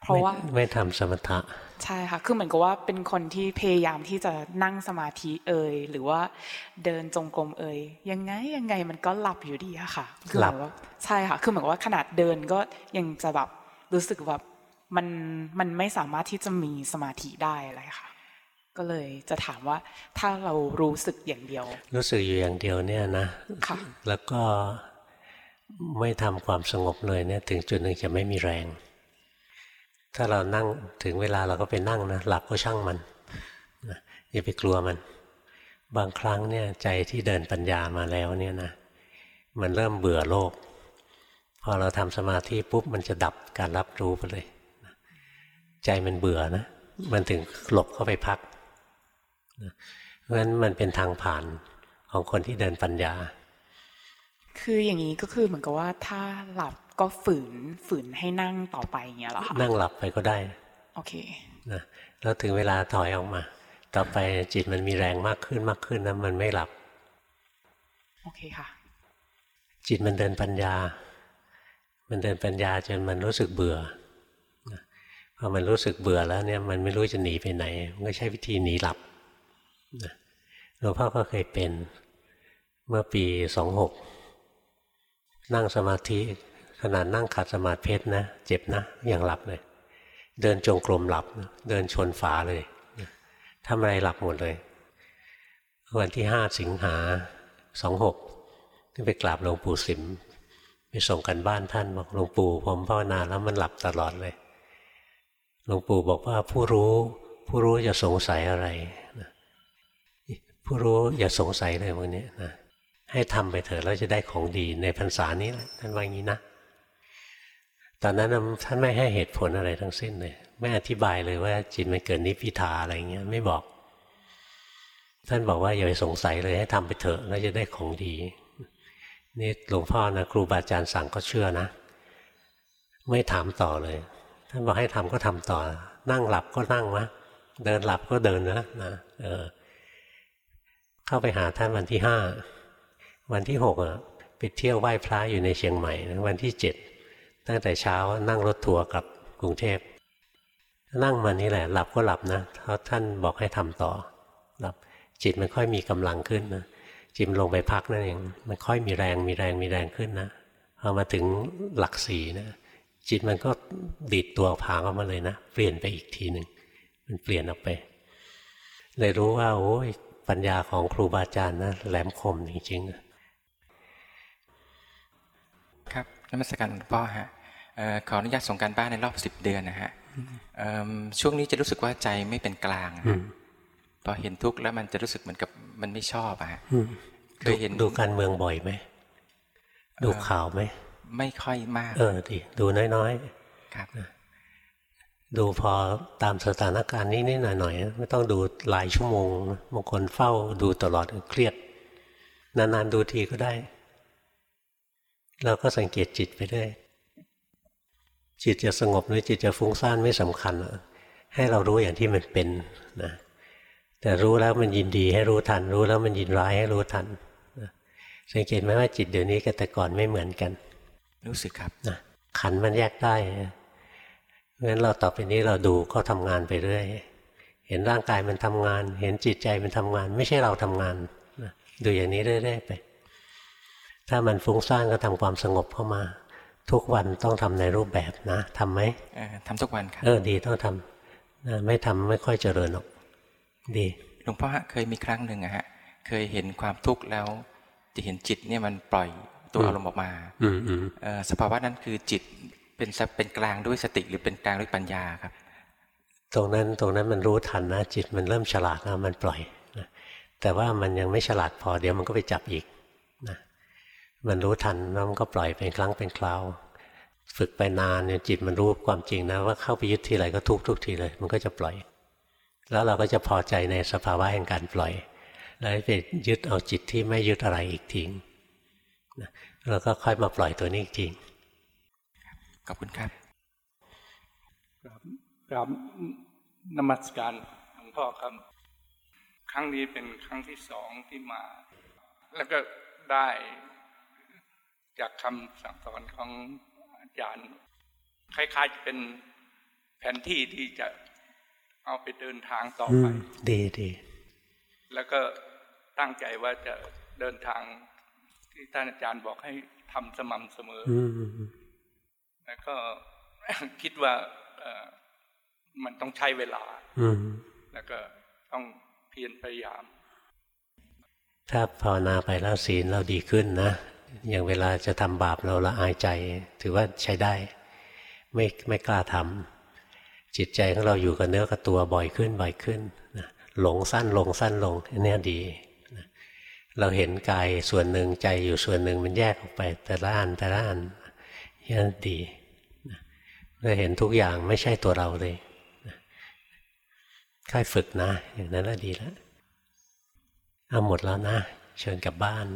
เพราะว่าไม่ทำสมถะ ใช่ค่ะ คือเหมือนกับว่าเป็นคนที่พยายามที่จะนั่งสมาธิเอ่ยหรือว่าเดินจงกรมเอ่ยยังไงยังไงมันก็หลับอยู่ดีอะค่ะหลับใช่ค่ะ คือเหมือนว่าขนาดเดินก็ยังจะแบบรู้สึกแบบมันมันไม่สามารถที่จะมีสมาธิได้อะไรค่ะ ก็เลยจะถามว่าถ้าเรารู้สึกอย่างเดียว รู้สึกอยู่อย่างเดียวเนี่ยนะค่ะแล้วก็ไม่ทำความสงบเลยเนี่ยถึงจุดหนึ่งจะไม่มีแรง ถ้าเรานั่งถึงเวลาเราก็ไปนั่งนะหลับก็ช่างมันอย่าไปกลัวมัน บางครั้งเนี่ยใจที่เดินปัญญามาแล้วเนี่ยนะมันเริ่มเบื่อโลก พอเราทำสมาธิปุ๊บมันจะดับการรับรู้ไปเลย ใจมันเบื่อนะมันถึงหลบเข้าไปพักเพราะฉะนั้นมันเป็นทางผ่านของคนที่เดินปัญญา คืออย่างนี้ก็คือเหมือนกับว่าถ้าหลับ ก็ฝืนฝืนให้นั่งต่อไปอย่างเงี้ยหรอคะนั่งหลับไปก็ได้ โอเคนะแล้วถึงเวลาถอยออกมา ต่อไปจิตมันมีแรงมากขึ้นมากขึ้นนะมันไม่หลับ โอเคค่ะ จิตมันเดินปัญญา มันเดินปัญญาจนมันรู้สึกเบื่อพอมันรู้สึกเบื่อแล้วเนี่ยมันไม่รู้จะหนีไปไหนมันก็ใช้วิธีหนีหลับหลวงพ่อก็เคยเป็นเมื่อปีสองหกนั่งสมาธิ ขนาดนั่งขัดสมาธิเพชรนะ เจ็บนะย่างหลับเลย เดินจงกรมหลับ เดินชนฝาเลยทำอะไรหลับหมดเลย วันที่ห้าสิงหาสองหกที่ไปกราบหลวงปู่สิมไปส่งกันบ้านท่านบอกหลวงปู่ผมภาวนาแล้วมันหลับตลอดเลยหลวงปู่บอกว่าผู้รู้ ผู้รู้อย่าสงสัยอะไรนะผู้รู้อย่าสงสัยเลยวันนี้นะให้ทำไปเถอะแล้วจะได้ของดีในพรรษานี้ท่านว่าอย่างนี้นะ ตอนนั้นท่านไม่ให้เหตุผลอะไรทั้งสิ้นเลยไม่อธิบายเลยว่าจิตมันเกิดนิพพิทาอะไรเงี้ยไม่บอก ท่านบอกว่าอย่าไปสงสัยเลยให้ทำไปเถอะแล้วจะได้ของดีนี่หลวงพ่อนะครูบาอาจารย์สั่งก็เชื่อนะ ไม่ถามต่อเลย ท่านบอกให้ทำก็ทำต่อ นั่งหลับก็นั่งวะเดินหลับก็เดินนะนะเออ เข้าไปหาท่านวันที่ห้าวันที่หกอะไปเที่ยวไหว้พระอยู่ในเชียงใหม่ วันที่เจ็ด ตั้งแต่เช้านั่งรถทัวร์กับกรุงเทพนั่งมานี่แหละ หลับก็หลับนะเพราะท่านบอกให้ทำต่อหลับจิตมันค่อยมีกำลังขึ้นนะจิตลงไปพักนั่นเองมันค่อยมีแรงมีแรงมีแรงขึ้นนะพอมาถึงหลักสี่นะจิตมันก็ดีดตัวพางออกมาเลยนะเปลี่ยนไปอีกทีหนึ่งมันเปลี่ยนออกไปเลยรู้ว่าโอ้ยปัญญาของครูบาอาจารย์นะแหลมคมจริงๆครับ นมัสการหลวงพ่อฮะขออนุญาตส่งการบ้านในรอบสิบเดือนนะฮะช่วงนี้จะรู้สึกว่าใจไม่เป็นกลางพอเห็นทุกข์แล้วมันจะรู้สึกเหมือนกับมันไม่ชอบอะเคยเห็นดูการเมืองบ่อยไหมดูข่าวไหมไม่ค่อยมาก เออดีดูน้อยๆครับดูพอตามสถานการณ์นิดๆหน่อยๆไม่ต้องดูหลายชั่วโมงบางคนเฝ้าดูตลอดเครียด นานๆดูทีก็ได้ เราก็สังเกตจิตไปด้วยจิตจะสงบหรือจิตจะฟุ้งซ่านไม่สำคัญ ให้เรารู้อย่างที่มันเป็นนะแต่รู้แล้วมันยินดีให้รู้ทัน รู้แล้วมันยินร้ายให้รู้ทันสังเกตไหมว่าจิตเดี๋ยวนี้กับแต่ก่อนไม่เหมือนกัน รู้สึกครับนะขันมันแยกได้เพราะฉะนั้นเราต่อไปนี้เราดูก็ทำงานไปเรื่อยเห็นร่างกายมันทำงาน เห็นจิตใจมันทำงาน ไม่ใช่เราทำงานนะดูอย่างนี้เรื่อยๆไป ถ้ามันฟุ้งซ่านก็ทำความสงบเข้ามา ทุกวันต้องทำในรูปแบบนะทํำไหมทำทุกวันครับเออดีต้องทำนะไม่ทำไม่ค่อยเจริญหรอก ดีหลวงพ่อเคยมีครั้งหนึ่งอะฮะ เคยเห็นความทุกข์แล้ว จะเห็นจิตเนี่ยมันปล่อยตัวอารมณ์ออกมาสภาวะนั้นคือจิตเป็นเป็นกลางด้วยสติหรือเป็นกลางด้วยปัญญาครับ ตรงนั้นตรงนั้นมันรู้ทันนะจิตมันเริ่มฉลาดแล้วมันปล่อยนะแต่ว่ามันยังไม่ฉลาดพอเดี๋ยวมันก็ไปจับอีกนะ มันรู้ทันแล้วมันก็ปล่อยเป็นครั้งเป็นคราว ฝึกไปนานเนี่ยจิตมันรู้ความจริงนะว่าเข้าไปยึดทีไรก็ทุกทุกทีเลย มันก็จะปล่อย แล้วเราก็จะพอใจในสภาวะแห่งการปล่อย แล้วไปยึดเอาจิตที่ไม่ยึดอะไรอีกทิ้งแล้วก็ค่อยมาปล่อยตัวนี้อีกทีขอบคุณครับครับครับนมัสการหลวงพ่อครับ ครั้งนี้เป็นครั้งที่สองที่มา แล้วก็ได้ จากคำสั่งสอนของอาจารย์ คล้ายๆจะเป็นแผนที่ที่จะเอาไปเดินทางต่อไปดีดีแล้วก็ตั้งใจว่าจะเดินทางที่ท่านอาจารย์บอกให้ทำสม่ำเสมอแล้วก็คิดว่ามันต้องใช้เวลาแล้วก็ต้องเพียรพยายาม ถ้าภาวนาไปแล้วศีลเราดีขึ้นนะ อย่างเวลาจะทำบาปเราละอายใจ ถือว่าใช้ได้ ไม่ไม่กล้าทำจิตใจของเราอยู่กับเนื้อกับตัวบ่อยขึ้นบ่อยขึ้นนะหลงสั้นลงสั้นลงอันี่ดีนะเราเห็นกายส่วนหนึ่งใจอยู่ส่วนหนึ่งมันแยกออกไปแต่ละอันแต่ละอันนี่ดีเราเห็นทุกอย่างไม่ใช่ตัวเราเลยค่อยฝึกนะ อย่างนั้นแล้วดีแล้วเอาหมดแล้วนะ เชิญกลับบ้าน